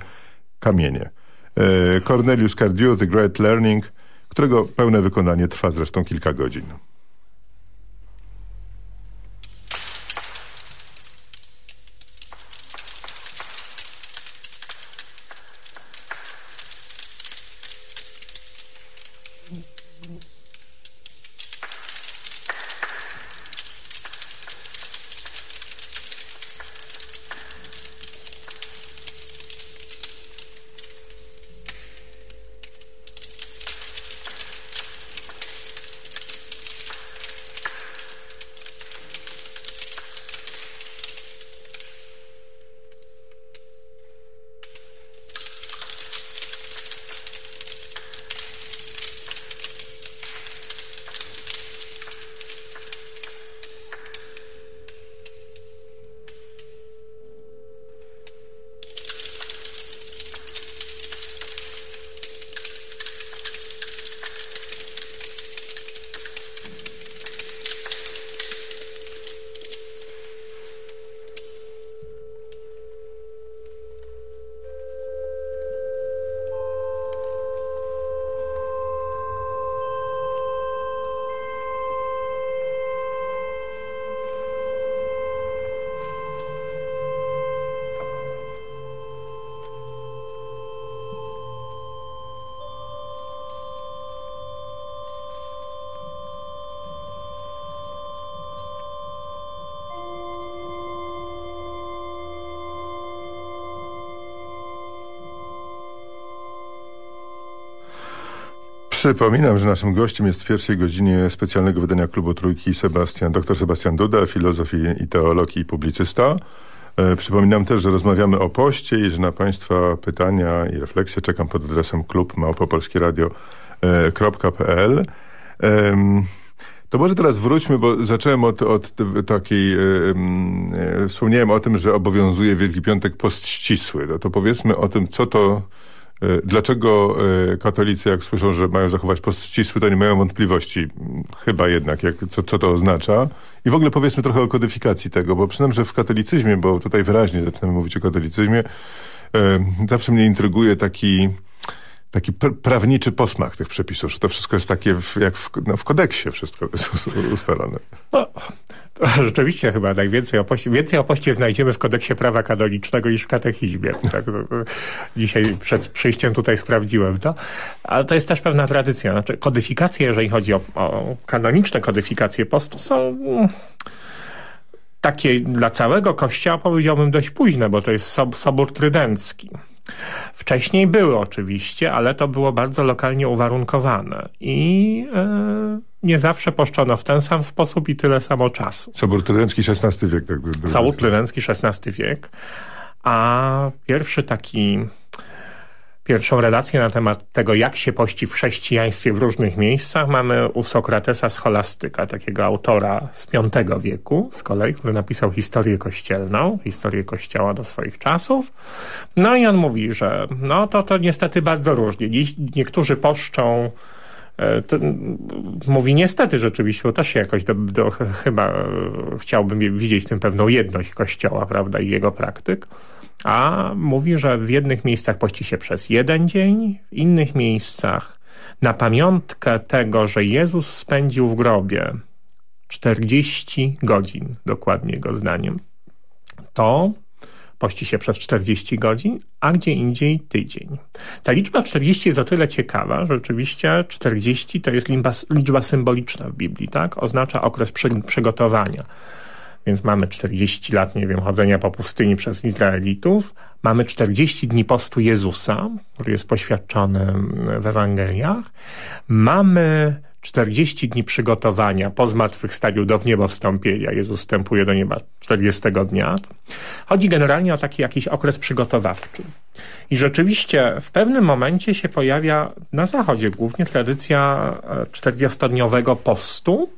kamienie. E, Cornelius Cardew, The Great Learning, którego pełne wykonanie trwa zresztą kilka godzin. Przypominam, że naszym gościem jest w pierwszej godzinie specjalnego wydania Klubu Trójki Sebastian, dr Sebastian Duda, filozof i teolog i publicysta. E, przypominam też, że rozmawiamy o poście i że na Państwa pytania i refleksje czekam pod adresem klub małpopolskieradio.pl. E, to może teraz wróćmy, bo zacząłem od, od takiej, e, wspomniałem o tym, że obowiązuje Wielki Piątek post ścisły. No to powiedzmy o tym, co to dlaczego e, katolicy, jak słyszą, że mają zachować post ścisły, to nie mają wątpliwości, chyba jednak, jak, co, co to oznacza. I w ogóle powiedzmy trochę o kodyfikacji tego, bo przynajmniej, że w katolicyzmie, bo tutaj wyraźnie zaczynamy mówić o katolicyzmie, e, zawsze mnie intryguje taki taki pr prawniczy posmak tych przepisów, że to wszystko jest takie w, jak w, no, w kodeksie wszystko jest ustalone. No, rzeczywiście chyba najwięcej o więcej o poście znajdziemy w kodeksie prawa kanonicznego niż w katechizmie. Tak, dzisiaj przed przyjściem tutaj sprawdziłem to. Ale to jest też pewna tradycja. Znaczy kodyfikacje, jeżeli chodzi o, o kanoniczne kodyfikacje postu są... Mm, takie dla całego kościoła powiedziałbym dość późne, bo to jest sob sobór trydencki. Wcześniej były oczywiście, ale to było bardzo lokalnie uwarunkowane i e, nie zawsze poszczono w ten sam sposób i tyle samo czasu. Sobór Trydencki XVI wiek. Tak by Sobór XVI wiek, a pierwszy taki Pierwszą relację na temat tego, jak się pości w chrześcijaństwie w różnych miejscach mamy u Sokratesa Scholastyka, takiego autora z V wieku z kolei, który napisał historię kościelną, historię kościoła do swoich czasów. No i on mówi, że no to to niestety bardzo różnie. Niektórzy poszczą e, to, mówi niestety rzeczywiście, bo też się jakoś do, do, chyba chciałbym widzieć w tym pewną jedność Kościoła, prawda, i jego praktyk a mówi, że w jednych miejscach pości się przez jeden dzień, w innych miejscach na pamiątkę tego, że Jezus spędził w grobie 40 godzin, dokładnie jego zdaniem, to pości się przez 40 godzin, a gdzie indziej tydzień. Ta liczba 40 jest o tyle ciekawa, że rzeczywiście 40 to jest liczba, symboliczna w Biblii, tak? Oznacza okres przy, przygotowania. Więc mamy 40 lat, nie wiem, chodzenia po pustyni przez Izraelitów. Mamy 40 dni postu Jezusa, który jest poświadczony w Ewangeliach. Mamy 40 dni przygotowania po zmartwychwstaniu do wniebowstąpienia. Jezus wstępuje do nieba 40 dnia. Chodzi generalnie o taki jakiś okres przygotowawczy. I rzeczywiście w pewnym momencie się pojawia na Zachodzie głównie tradycja 40-dniowego postu,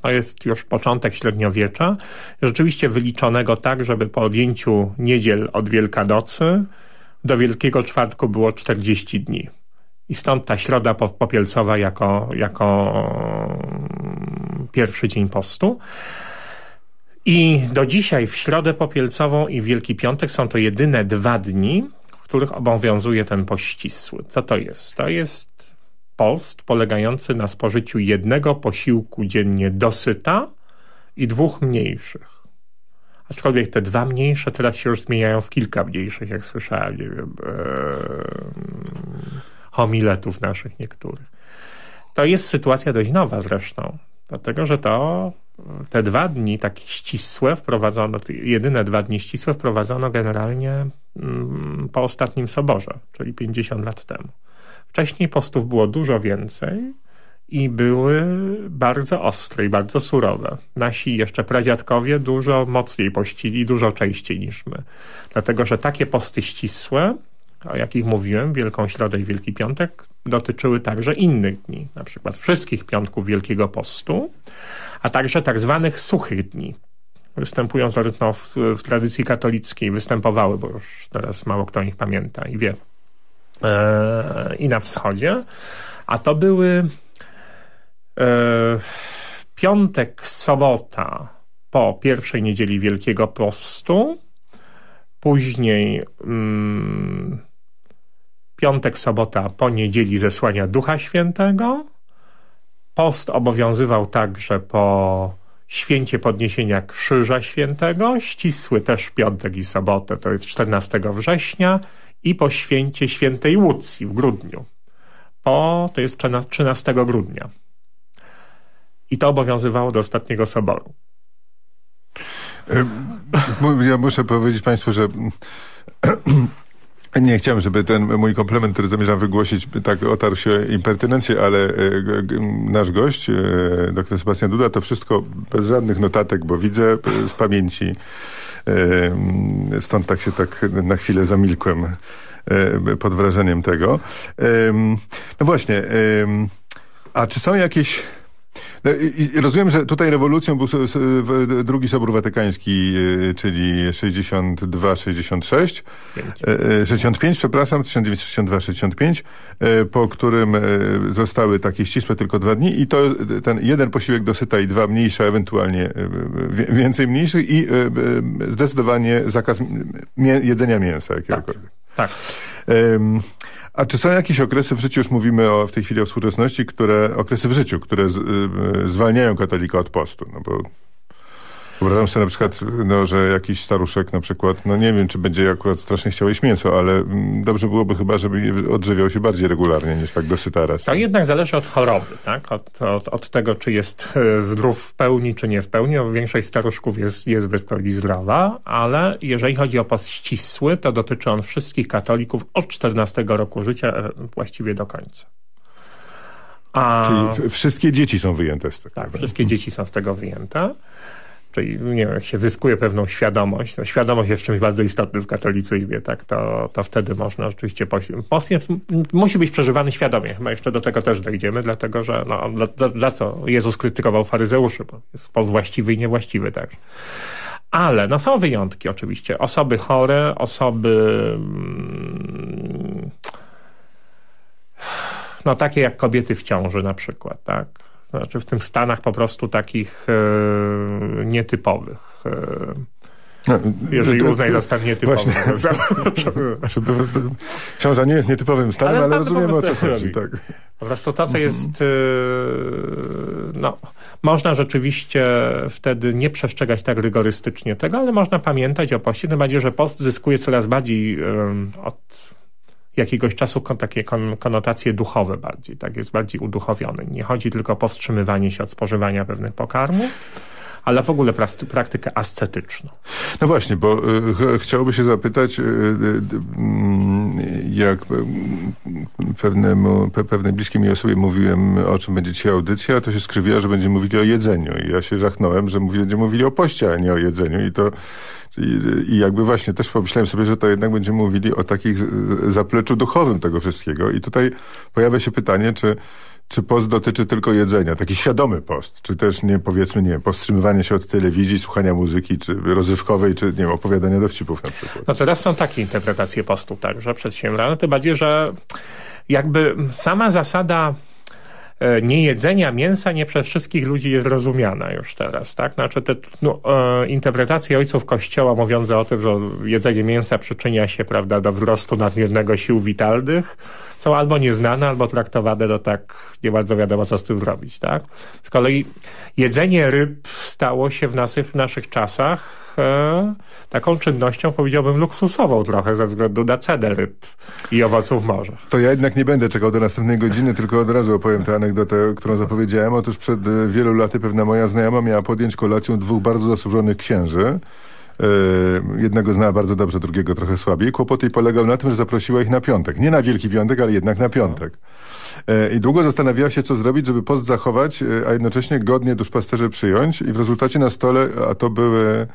to jest już początek średniowiecza, rzeczywiście wyliczonego tak, żeby po odjęciu niedziel od Wielkanocy do Wielkiego Czwartku było 40 dni. I stąd ta środa popielcowa jako, jako pierwszy dzień postu. I do dzisiaj w środę popielcową i Wielki Piątek są to jedyne dwa dni, w których obowiązuje ten pościsły. Co to jest? To jest post polegający na spożyciu jednego posiłku dziennie dosyta i dwóch mniejszych. Aczkolwiek te dwa mniejsze teraz się już zmieniają w kilka mniejszych, jak słyszałem, nie wiem, ee, homiletów naszych niektórych. To jest sytuacja dość nowa zresztą, dlatego że to te dwa dni takie ścisłe wprowadzono, jedyne dwa dni ścisłe wprowadzono generalnie mm, po ostatnim soborze, czyli 50 lat temu. Wcześniej postów było dużo więcej i były bardzo ostre i bardzo surowe. Nasi jeszcze pradziadkowie dużo mocniej pościli, dużo częściej niż my. Dlatego, że takie posty ścisłe, o jakich mówiłem, Wielką Środę i Wielki Piątek, dotyczyły także innych dni, na przykład wszystkich piątków Wielkiego Postu, a także tak zwanych suchych dni. Występują zarówno w, w tradycji katolickiej, występowały, bo już teraz mało kto o nich pamięta i wie, i na wschodzie, a to były e, piątek, sobota po pierwszej niedzieli Wielkiego Postu, później mm, piątek, sobota po niedzieli zesłania Ducha Świętego. Post obowiązywał także po święcie podniesienia Krzyża Świętego, ścisły też piątek i sobotę, to jest 14 września i po święcie świętej Łucji w grudniu. Po, to jest 13 grudnia. I to obowiązywało do ostatniego soboru. Ja muszę powiedzieć Państwu, że nie chciałem, żeby ten mój komplement, który zamierzam wygłosić, tak otarł się impertynencję, ale e, nasz gość, e, dr Sebastian Duda, to wszystko bez żadnych notatek, bo widzę z pamięci Stąd tak się tak na chwilę zamilkłem pod wrażeniem tego. No właśnie, a czy są jakieś no, rozumiem, że tutaj rewolucją był drugi Sobór Watykański, e, czyli 62-66, 65, e, przepraszam, 1962-65, e, po którym zostały takie ścisłe tylko dwa dni i to ten jeden posiłek dosyta i dwa mniejsze, ewentualnie więcej mniejszych i zdecydowanie zakaz jedzenia mięsa jakiegokolwiek. Tak. tak. A czy są jakieś okresy w życiu, już mówimy o, w tej chwili o współczesności, które, okresy w życiu, które z, y, zwalniają katolika od postu? No bo Wyobrażam sobie na przykład, no, że jakiś staruszek na przykład, no nie wiem, czy będzie akurat strasznie chciał jeść mięso, ale mm, dobrze byłoby chyba, żeby odżywiał się bardziej regularnie niż tak dosyta raz. To jednak zależy od choroby, tak? Od, od, od tego, czy jest e, zdrów w pełni, czy nie w pełni. Większość staruszków jest, jest w pełni zdrowa, ale jeżeli chodzi o post ścisły, to dotyczy on wszystkich katolików od 14 roku życia e, właściwie do końca. A... Czyli wszystkie dzieci są wyjęte z tego. Tak, wszystkie dzieci są z tego wyjęte. Czyli nie wiem, jak się zyskuje pewną świadomość, no, świadomość jest czymś bardzo istotnym w katolicyzmie, tak, to, to wtedy można rzeczywiście jest, musi być przeżywany świadomie, chyba jeszcze do tego też dojdziemy, dlatego, że no, dla, dla, co Jezus krytykował faryzeuszy, bo jest post właściwy i niewłaściwy także. Ale no są wyjątki oczywiście. Osoby chore, osoby mm, no takie jak kobiety w ciąży na przykład, tak? Znaczy w tym stanach po prostu takich e, nietypowych. E, no, jeżeli uznaj za stan nietypowy. Ciąża nie jest nietypowym stanem, ale, ale rozumiemy o co chodzi. Tak. Po prostu to, co mhm. jest... E, no, można rzeczywiście wtedy nie przestrzegać tak rygorystycznie tego, ale można pamiętać o poście, tym bardziej, że post zyskuje coraz bardziej od jakiegoś czasu takie konotacje duchowe bardziej, tak jest bardziej uduchowiony. Nie chodzi tylko o powstrzymywanie się od spożywania pewnych pokarmów, ale w ogóle praktykę ascetyczną. No właśnie, bo y, chciałoby się zapytać, y, y, jak pewnemu, pe, pewnej bliskiej mi osobie mówiłem, o czym będzie dzisiaj audycja, to się skrzywiła, że będziemy mówili o jedzeniu. I ja się żachnąłem, że będziemy mówili o poście, a nie o jedzeniu. I to i, I, jakby właśnie też pomyślałem sobie, że to jednak będziemy mówili o takich zapleczu duchowym tego wszystkiego. I tutaj pojawia się pytanie, czy, czy post dotyczy tylko jedzenia, taki świadomy post, czy też nie, powiedzmy, nie powstrzymywanie się od telewizji, słuchania muzyki, czy rozrywkowej, czy nie opowiadania dowcipów na przykład. No teraz są takie interpretacje postu także przedsiębrane, tym bardziej, że jakby sama zasada E, niejedzenia mięsa nie przez wszystkich ludzi jest rozumiana już teraz, tak? Znaczy te no, e, interpretacje ojców kościoła mówiące o tym, że jedzenie mięsa przyczynia się, prawda, do wzrostu nadmiernego sił witalnych, są albo nieznane, albo traktowane do tak nie bardzo wiadomo, co z tym zrobić, tak? Z kolei jedzenie ryb stało się w naszych, w naszych czasach e, taką czynnością, powiedziałbym, luksusową trochę ze względu na cenę ryb i owoców morza. To ja jednak nie będę czekał do następnej godziny, tylko od razu opowiem tę anegdotę, którą zapowiedziałem. Otóż przed e, wielu laty pewna moja znajoma miała podjąć kolację dwóch bardzo zasłużonych księży. Yy, jednego znała bardzo dobrze, drugiego trochę słabiej. Kłopot jej polegał na tym, że zaprosiła ich na piątek. Nie na Wielki Piątek, ale jednak na piątek. Yy, I długo zastanawiała się, co zrobić, żeby post zachować, a jednocześnie godnie duszpasterze przyjąć. I w rezultacie na stole, a to były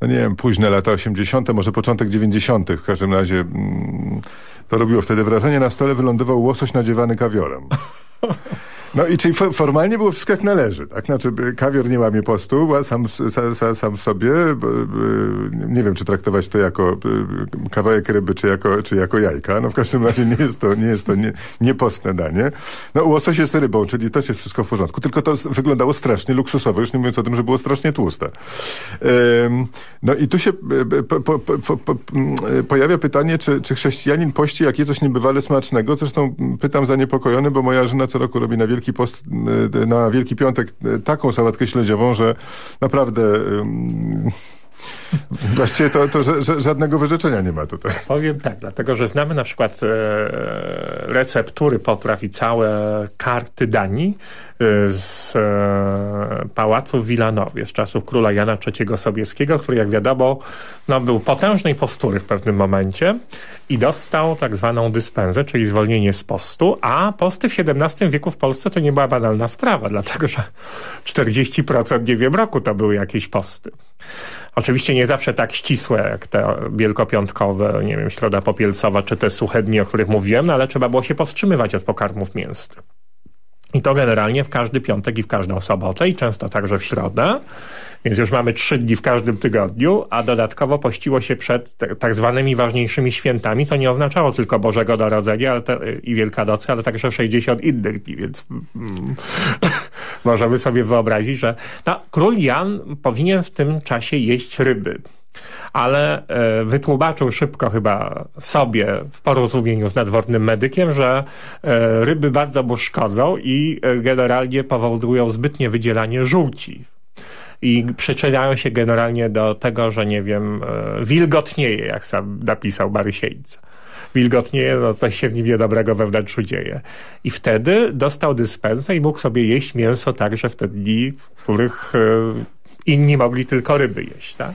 no nie wiem, późne lata 80., może początek 90. W każdym razie mm, to robiło wtedy wrażenie. Na stole wylądował łosoś nadziewany kawiorem. No i czyli formalnie było wszystko jak należy, tak? Znaczy kawior nie łamie postu, sam, sam, sam sobie, nie wiem czy traktować to jako kawałek ryby, czy jako, czy jako jajka, no w każdym razie nie jest to, nie jest to nie, niepostne danie. No łosoś jest rybą, czyli też jest wszystko w porządku, tylko to wyglądało strasznie luksusowo, już nie mówiąc o tym, że było strasznie tłuste. No i tu się po, po, po, pojawia pytanie, czy, czy chrześcijanin pości jak je coś niebywale smacznego, zresztą pytam zaniepokojony, bo moja żona co roku robi na Wielki Post, y, na Wielki Piątek y, taką sałatkę śledziową, że naprawdę... Właściwie to, to że, że żadnego wyrzeczenia nie ma tutaj. Powiem tak, dlatego że znamy na przykład e, receptury potraw i całe karty Danii z e, pałacu w Wilanowie z czasów króla Jana III Sobieskiego, który jak wiadomo no, był potężnej postury w pewnym momencie i dostał tak zwaną dyspensę, czyli zwolnienie z postu, a posty w XVII wieku w Polsce to nie była banalna sprawa, dlatego że 40% nie wiem roku to były jakieś posty. Oczywiście nie zawsze tak ścisłe jak te wielkopiątkowe, nie wiem, środa popielcowa czy te suche dni, o których mówiłem, no ale trzeba było się powstrzymywać od pokarmów mięsnych. I to generalnie w każdy piątek i w każdą sobotę i często także w środę. Więc już mamy trzy dni w każdym tygodniu, a dodatkowo pościło się przed tak zwanymi ważniejszymi świętami, co nie oznaczało tylko Bożego Narodzenia i Wielkanocy, ale także 60 innych dni, więc mm, możemy sobie wyobrazić, że no, król Jan powinien w tym czasie jeść ryby ale e, wytłumaczył szybko chyba sobie w porozumieniu z nadwornym medykiem, że e, ryby bardzo mu szkodzą i e, generalnie powodują zbytnie wydzielanie żółci i przyczyniają się generalnie do tego, że nie wiem, wilgotnieje, jak sam napisał Marysieńca wilgotnieje, no coś się w nim niedobrego we wnętrzu dzieje. I wtedy dostał dyspensę i mógł sobie jeść mięso także w te dni, w których inni mogli tylko ryby jeść, tak?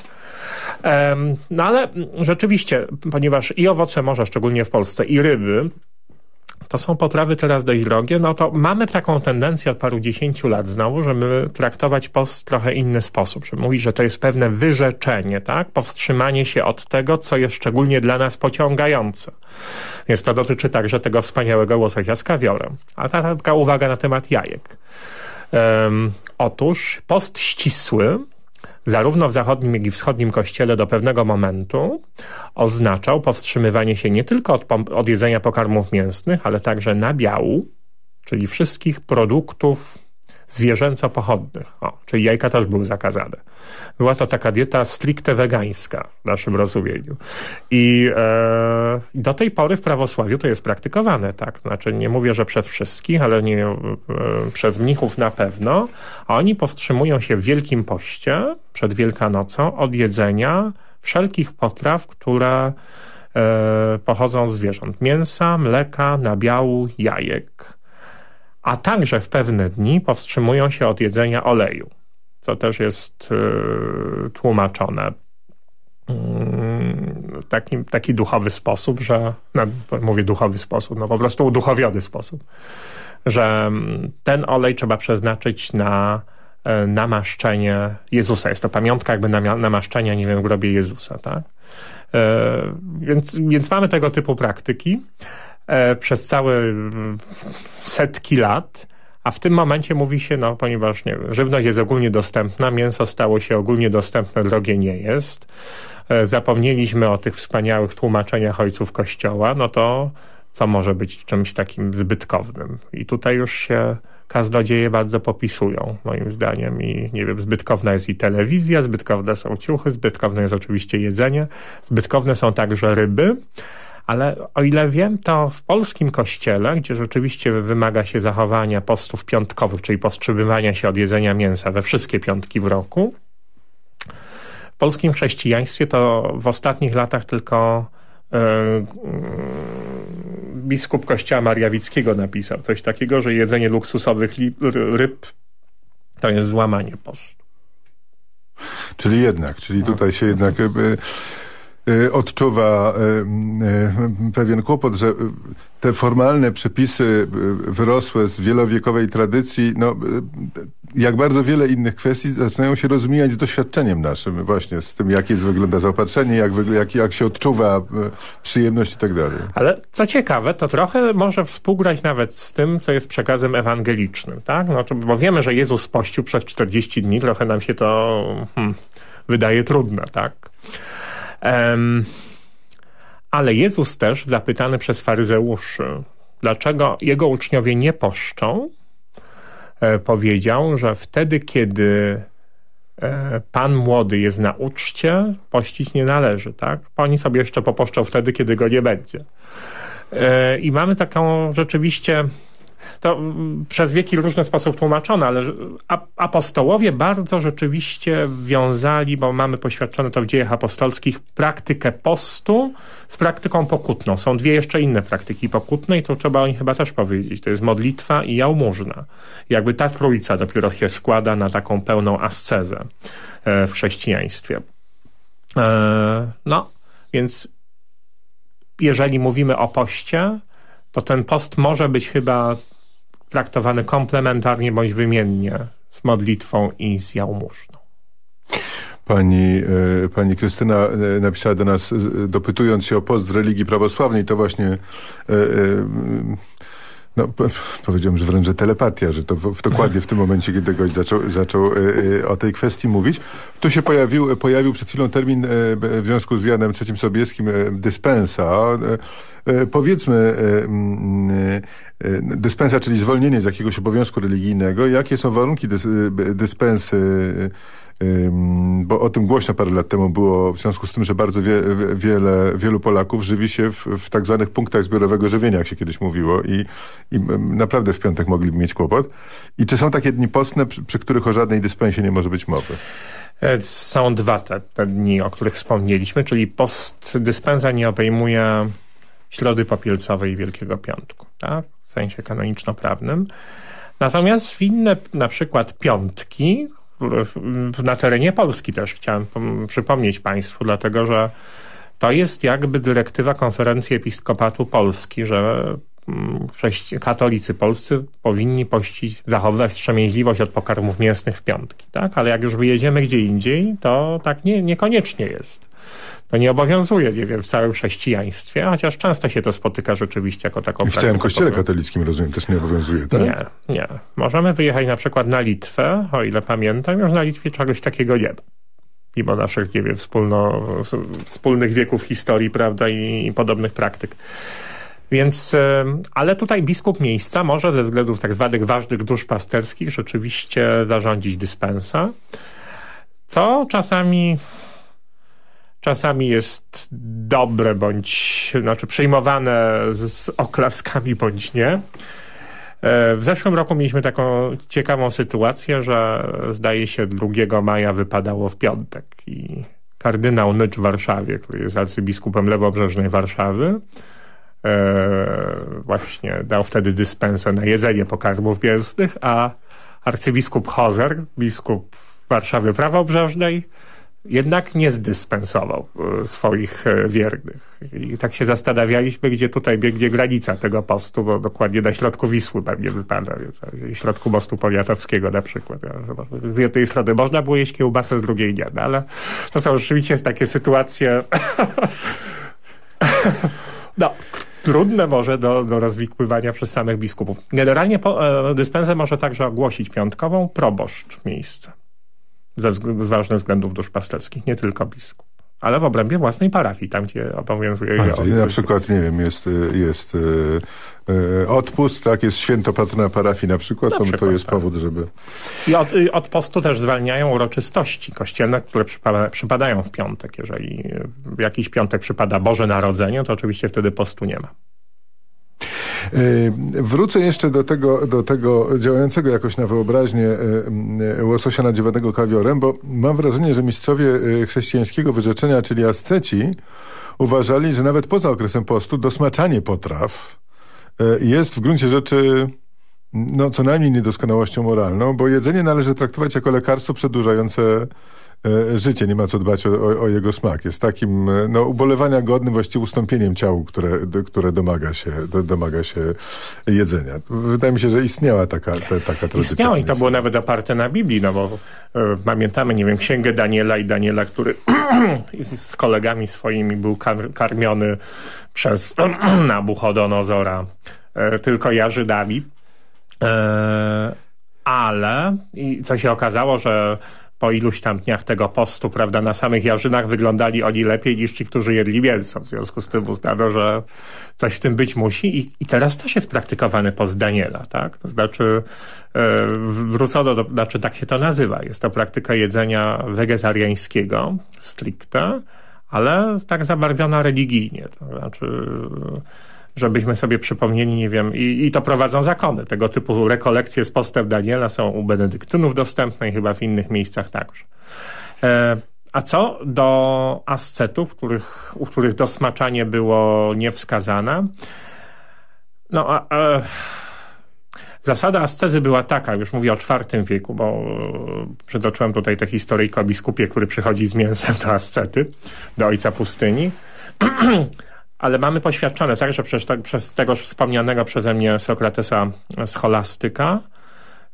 No ale rzeczywiście, ponieważ i owoce morza, szczególnie w Polsce, i ryby to są potrawy teraz dość drogie, no to mamy taką tendencję od paru dziesięciu lat znowu, żeby traktować post w trochę inny sposób, żeby mówić, że to jest pewne wyrzeczenie, tak? Powstrzymanie się od tego, co jest szczególnie dla nas pociągające. Więc to dotyczy także tego wspaniałego łososia z kawiorem. A ta taka uwaga na temat jajek. Um, otóż post ścisły zarówno w zachodnim, jak i wschodnim kościele do pewnego momentu oznaczał powstrzymywanie się nie tylko od, od jedzenia pokarmów mięsnych, ale także nabiału, czyli wszystkich produktów zwierzęco-pochodnych. O, czyli jajka też były zakazane. Była to taka dieta stricte wegańska w naszym rozumieniu. I e, do tej pory w prawosławiu to jest praktykowane, tak? Znaczy nie mówię, że przez wszystkich, ale nie, e, przez mnichów na pewno. A oni powstrzymują się w Wielkim Poście przed Wielkanocą od jedzenia wszelkich potraw, które e, pochodzą z zwierząt. Mięsa, mleka, nabiału, jajek a także w pewne dni powstrzymują się od jedzenia oleju, co też jest y, tłumaczone mm, taki, taki duchowy sposób, że, no, mówię duchowy sposób, no po prostu uduchowiony sposób, że mm, ten olej trzeba przeznaczyć na e, namaszczenie Jezusa. Jest to pamiątka jakby namaszczenia, nie wiem, w grobie Jezusa, tak? E, więc, więc mamy tego typu praktyki. E, przez całe mm, setki lat, a w tym momencie mówi się, no ponieważ nie żywność jest ogólnie dostępna, mięso stało się ogólnie dostępne, drogie nie jest, e, zapomnieliśmy o tych wspaniałych tłumaczeniach ojców Kościoła, no to co może być czymś takim zbytkownym. I tutaj już się kaznodzieje bardzo popisują, moim zdaniem. I nie wiem, zbytkowna jest i telewizja, zbytkowne są ciuchy, zbytkowne jest oczywiście jedzenie, zbytkowne są także ryby, ale o ile wiem, to w polskim kościele, gdzie rzeczywiście wymaga się zachowania postów piątkowych, czyli powstrzymywania się od jedzenia mięsa we wszystkie piątki w roku, w polskim chrześcijaństwie to w ostatnich latach tylko e, mm, biskup kościoła Mariawickiego napisał coś takiego, że jedzenie luksusowych ryb to jest złamanie postu. Czyli jednak, czyli tutaj się jednak odczuwa y, y, pewien kłopot, że te formalne przepisy wyrosłe z wielowiekowej tradycji, no, jak bardzo wiele innych kwestii zaczynają się rozmijać z doświadczeniem naszym właśnie, z tym jak jest, wygląda zaopatrzenie, jak, jak, jak się odczuwa przyjemność i tak dalej. Ale co ciekawe, to trochę może współgrać nawet z tym, co jest przekazem ewangelicznym, tak? No, bo wiemy, że Jezus pościł przez 40 dni, trochę nam się to hmm, wydaje trudne, tak? Ale Jezus też, zapytany przez faryzeuszy, dlaczego jego uczniowie nie poszczą, e, powiedział, że wtedy, kiedy e, pan młody jest na uczcie, pościć nie należy, tak? Oni sobie jeszcze poposzczą wtedy, kiedy go nie będzie. E, I mamy taką rzeczywiście to przez wieki w różny sposób tłumaczone, ale apostołowie bardzo rzeczywiście wiązali, bo mamy poświadczone to w dziejach apostolskich, praktykę postu z praktyką pokutną. Są dwie jeszcze inne praktyki pokutne i to trzeba o nich chyba też powiedzieć. To jest modlitwa i jałmużna. Jakby ta trójca dopiero się składa na taką pełną ascezę e, w chrześcijaństwie. E, no, więc jeżeli mówimy o poście, to ten post może być chyba traktowany komplementarnie bądź wymiennie z modlitwą i z jałmużną. Pani, e, pani Krystyna e, napisała do nas, dopytując się o post w religii prawosławnej, to właśnie e, no, powiedziałem, że wręcz telepatia, że to w, dokładnie w tym momencie, kiedy gość zaczął, zaczął o tej kwestii mówić. Tu się pojawił, pojawił przed chwilą termin w związku z Janem III Sobieskim dyspensa. Powiedzmy, dyspensa, czyli zwolnienie z jakiegoś obowiązku religijnego. Jakie są warunki dys, dyspensy bo o tym głośno parę lat temu było w związku z tym, że bardzo wie, wiele, wielu Polaków żywi się w, w tak zwanych punktach zbiorowego żywienia, jak się kiedyś mówiło i, i naprawdę w piątek mogliby mieć kłopot. I czy są takie dni postne, przy, przy których o żadnej dyspensie nie może być mowy? E, są dwa te, te dni, o których wspomnieliśmy, czyli post dyspensa nie obejmuje środy popielcowej i Wielkiego Piątku, tak? w sensie kanoniczno-prawnym. Natomiast w inne na przykład piątki, na terenie Polski też chciałem przypomnieć Państwu, dlatego że to jest jakby dyrektywa Konferencji Episkopatu Polski, że mm, katolicy polscy powinni pościć, zachowywać wstrzemięźliwość od pokarmów mięsnych w piątki, tak? Ale jak już wyjedziemy gdzie indziej, to tak nie, niekoniecznie jest. To nie obowiązuje, nie wiem, w całym chrześcijaństwie, chociaż często się to spotyka rzeczywiście jako taką I w całym kościele katolickim, rozumiem, też nie obowiązuje, tak? Nie, nie. Możemy wyjechać na przykład na Litwę, o ile pamiętam, już na Litwie czegoś takiego nie ma mimo naszych, nie wiem, wspólno, wspólnych wieków historii, prawda, i, i podobnych praktyk. Więc, ale tutaj biskup miejsca może ze względów tak zwanych ważnych dusz pasterskich rzeczywiście zarządzić dyspensa, co czasami czasami jest dobre bądź, znaczy przyjmowane z, oklaskami bądź nie. E, w zeszłym roku mieliśmy taką ciekawą sytuację, że zdaje się 2 maja wypadało w piątek i kardynał Nycz w Warszawie, który jest arcybiskupem lewobrzeżnej Warszawy, e, właśnie dał wtedy dyspensę na jedzenie pokarmów mięsnych, a arcybiskup Hozer, biskup Warszawy Prawobrzeżnej, jednak nie zdyspensował e, swoich e, wiernych. I tak się zastanawialiśmy, gdzie tutaj biegnie granica tego postu, bo dokładnie na środku Wisły pewnie wypada, więc w środku mostu Powiatowskiego na przykład. Z jednej strony można było jeść kiełbasę, z drugiej nie, no, ale to są rzeczywiście takie sytuacje no, trudne może do, do rozwikływania przez samych biskupów. Generalnie po, e, dyspensę może także ogłosić piątkową proboszcz miejsca ze, z ważnych względów duszpasterskich, nie tylko biskup. Ale w obrębie własnej parafii, tam gdzie obowiązuje... A, czyli na przykład, nie wiem, jest, jest e, odpust, tak, jest święto patrona parafii na przykład, na przykład, to jest tak. powód, żeby... I od, od postu też zwalniają uroczystości kościelne, które przypada, przypadają w piątek. Jeżeli w jakiś piątek przypada Boże Narodzenie, to oczywiście wtedy postu nie ma. E, wrócę jeszcze do tego, do tego działającego jakoś na wyobraźnię e, e, łososia nadziewanego kawiorem, bo mam wrażenie, że miejscowie chrześcijańskiego wyrzeczenia, czyli asceci, uważali, że nawet poza okresem postu dosmaczanie potraw jest w gruncie rzeczy no, co najmniej niedoskonałością moralną, bo jedzenie należy traktować jako lekarstwo przedłużające E, życie, nie ma co dbać o, o, jego smak. Jest takim e, no, ubolewania godnym właściwie ustąpieniem ciału, które, które domaga, się, do, domaga się jedzenia. Wydaje mi się, że istniała taka, te, taka tradycja. Istniała i to było nawet oparte na Biblii, no bo e, pamiętamy, nie wiem, księgę Daniela i Daniela, który z kolegami swoimi był kar karmiony przez Nabuchodonozora e, tylko jarzydami. E, ale i co się okazało, że po iluś tam dniach tego postu, prawda, na samych jarzynach wyglądali oni lepiej niż ci, którzy jedli mięso. W związku z tym uznano, że coś w tym być musi i, i teraz też jest praktykowany post Daniela, tak? To znaczy e, wrócono, do, znaczy tak się to nazywa. Jest to praktyka jedzenia wegetariańskiego stricte, ale tak zabarwiona religijnie. To znaczy żebyśmy sobie przypomnieli, nie wiem, i, i to prowadzą zakony. Tego typu rekolekcje z postem Daniela są u benedyktynów dostępne i chyba w innych miejscach także. E, a co do ascetów, których, u których dosmaczanie było niewskazane? No, a, a, zasada ascezy była taka, już mówię o IV wieku, bo przytoczyłem tutaj tę historyjkę o biskupie, który przychodzi z mięsem do ascety, do ojca pustyni. ale mamy poświadczone także przez, tak, przez tegoż wspomnianego przeze mnie Sokratesa scholastyka,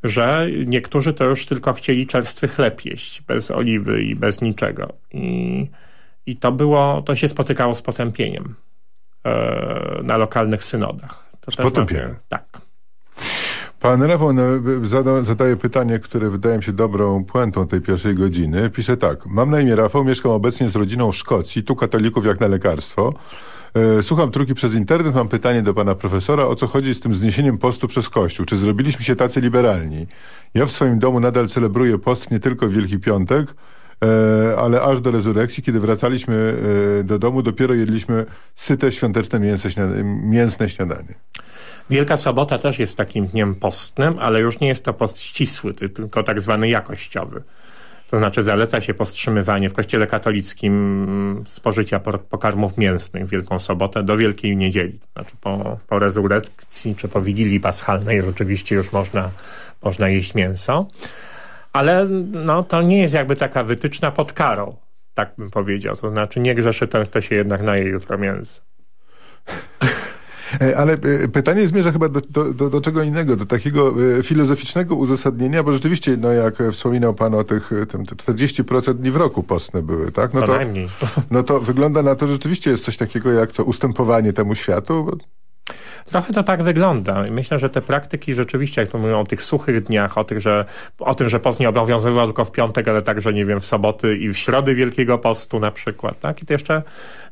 że niektórzy to już tylko chcieli czerstwy chleb jeść, bez oliwy i bez niczego. I, i to było, to się spotykało z potępieniem e, na lokalnych synodach. To z potępieniem? Tak. Pan Rafał no, zada, zadaje pytanie, które wydaje mi się dobrą puentą tej pierwszej godziny. Pisze tak. Mam na imię Rafał, mieszkam obecnie z rodziną w Szkocji, tu katolików jak na lekarstwo. E, słucham truki przez internet, mam pytanie do pana profesora, o co chodzi z tym zniesieniem postu przez Kościół? Czy zrobiliśmy się tacy liberalni? Ja w swoim domu nadal celebruję post nie tylko w Wielki Piątek, e, ale aż do rezurekcji, kiedy wracaliśmy e, do domu, dopiero jedliśmy syte świąteczne mięsne śniadanie. Wielka Sobota też jest takim dniem postnym, ale już nie jest to post ścisły, tylko tak zwany jakościowy. To znaczy zaleca się powstrzymywanie w kościele katolickim spożycia pokarmów mięsnych w Wielką Sobotę do Wielkiej Niedzieli. To znaczy po, po rezurekcji czy po Wigilii Paschalnej rzeczywiście już można, można jeść mięso. Ale no, to nie jest jakby taka wytyczna pod karą, tak bym powiedział. To znaczy nie grzeszy to, kto się jednak naje jutro mięso. E, ale e, pytanie zmierza chyba do, do, do, czego innego, do takiego e, filozoficznego uzasadnienia, bo rzeczywiście, no jak wspominał pan o tych tym, 40% dni w roku postne były, tak? No Co to, najmniej. No to wygląda na to, że rzeczywiście jest coś takiego jak co ustępowanie temu światu. Trochę to tak wygląda. Myślę, że te praktyki rzeczywiście, jak tu mówią o tych suchych dniach, o, tych, że, o tym, że post nie obowiązywał tylko w piątek, ale także, nie wiem, w soboty i w środy Wielkiego Postu na przykład, tak? I to jeszcze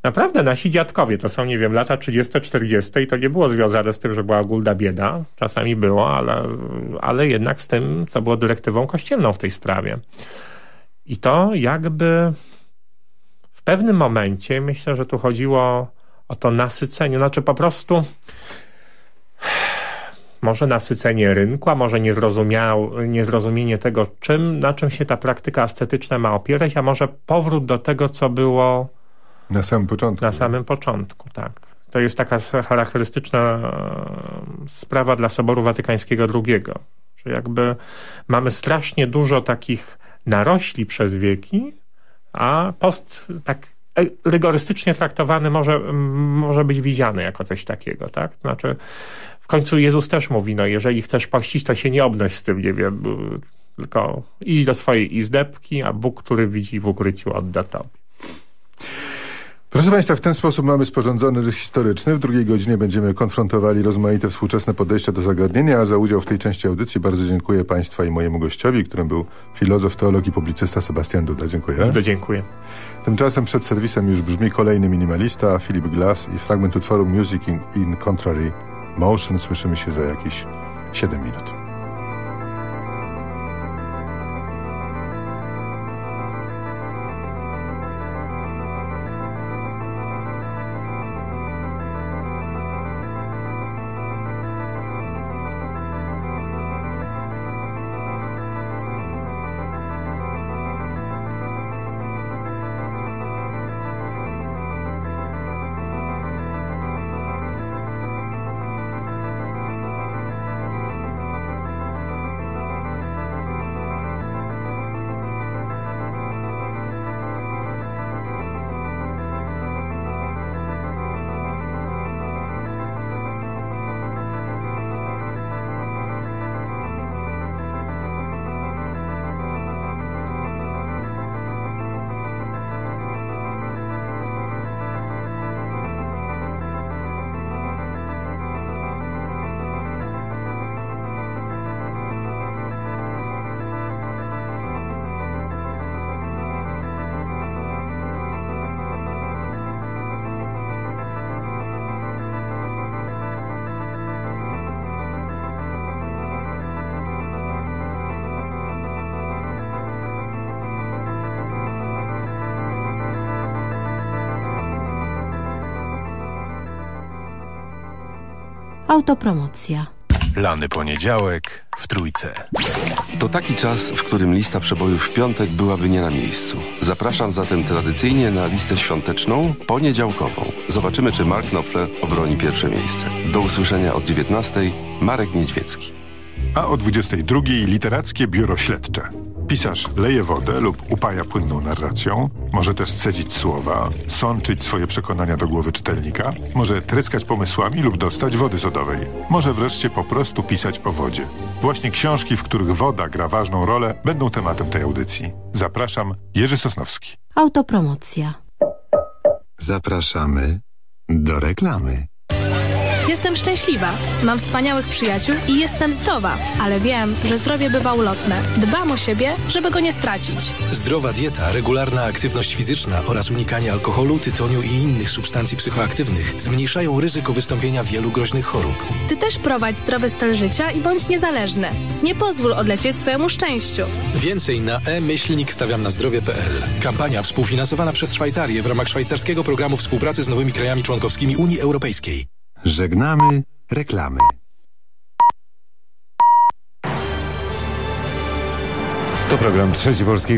naprawdę nasi dziadkowie, to są, nie wiem, lata 30, 40 i to nie było związane z tym, że była gulda bieda. Czasami było, ale, ale jednak z tym, co było dyrektywą kościelną w tej sprawie. I to jakby w pewnym momencie, myślę, że tu chodziło o to nasycenie, znaczy po prostu może nasycenie rynku, a może niezrozumienie tego, czym, na czym się ta praktyka ascetyczna ma opierać, a może powrót do tego, co było na samym początku. Na samym początku, tak. To jest taka charakterystyczna e, sprawa dla Soboru Watykańskiego II, że jakby mamy strasznie dużo takich narośli przez wieki, a post tak rygorystycznie traktowany może, może być widziany jako coś takiego, tak? Znaczy, w końcu Jezus też mówi, no jeżeli chcesz pościć, to się nie obnoś z tym, nie wiem, tylko idź do swojej izdebki, a Bóg, który widzi w ukryciu, odda tobie. Proszę Państwa, w ten sposób mamy sporządzony rys historyczny. W drugiej godzinie będziemy konfrontowali rozmaite współczesne podejścia do zagadnienia, a za udział w tej części audycji bardzo dziękuję Państwa i mojemu gościowi, którym był filozof, teolog i publicysta Sebastian Duda. Dziękuję. Bardzo dziękuję. Tymczasem przed serwisem już brzmi kolejny minimalista, Philip Glass i fragment utworu Music in, in Contrary Motion. Słyszymy się za jakieś 7 minut. Autopromocja. Lany poniedziałek w trójce. To taki czas, w którym lista przebojów w piątek byłaby nie na miejscu. Zapraszam zatem tradycyjnie na listę świąteczną, poniedziałkową. Zobaczymy, czy Mark Knopfler obroni pierwsze miejsce. Do usłyszenia od 19. Marek Niedźwiecki. A o 22. literackie biuro śledcze. Pisarz leje wodę lub upaja płynną narracją, może też cedzić słowa, sączyć swoje przekonania do głowy czytelnika, może tryskać pomysłami lub dostać wody sodowej. Może wreszcie po prostu pisać o wodzie. Właśnie książki, w których woda gra ważną rolę, będą tematem tej audycji. Zapraszam, Jerzy Sosnowski. Autopromocja. Zapraszamy do reklamy. Jestem szczęśliwa, mam wspaniałych przyjaciół i jestem zdrowa, ale wiem, że zdrowie bywa ulotne. Dbam o siebie, żeby go nie stracić. Zdrowa dieta, regularna aktywność fizyczna oraz unikanie alkoholu, tytoniu i innych substancji psychoaktywnych zmniejszają ryzyko wystąpienia wielu groźnych chorób. Ty też prowadź zdrowy styl życia i bądź niezależny. Nie pozwól odlecieć swojemu szczęściu. Więcej na e-myślnik stawiam na zdrowie.pl. Kampania współfinansowana przez Szwajcarię w ramach szwajcarskiego programu współpracy z nowymi krajami członkowskimi Unii Europejskiej. Żegnamy reklamy. To program Trzeci Polskiej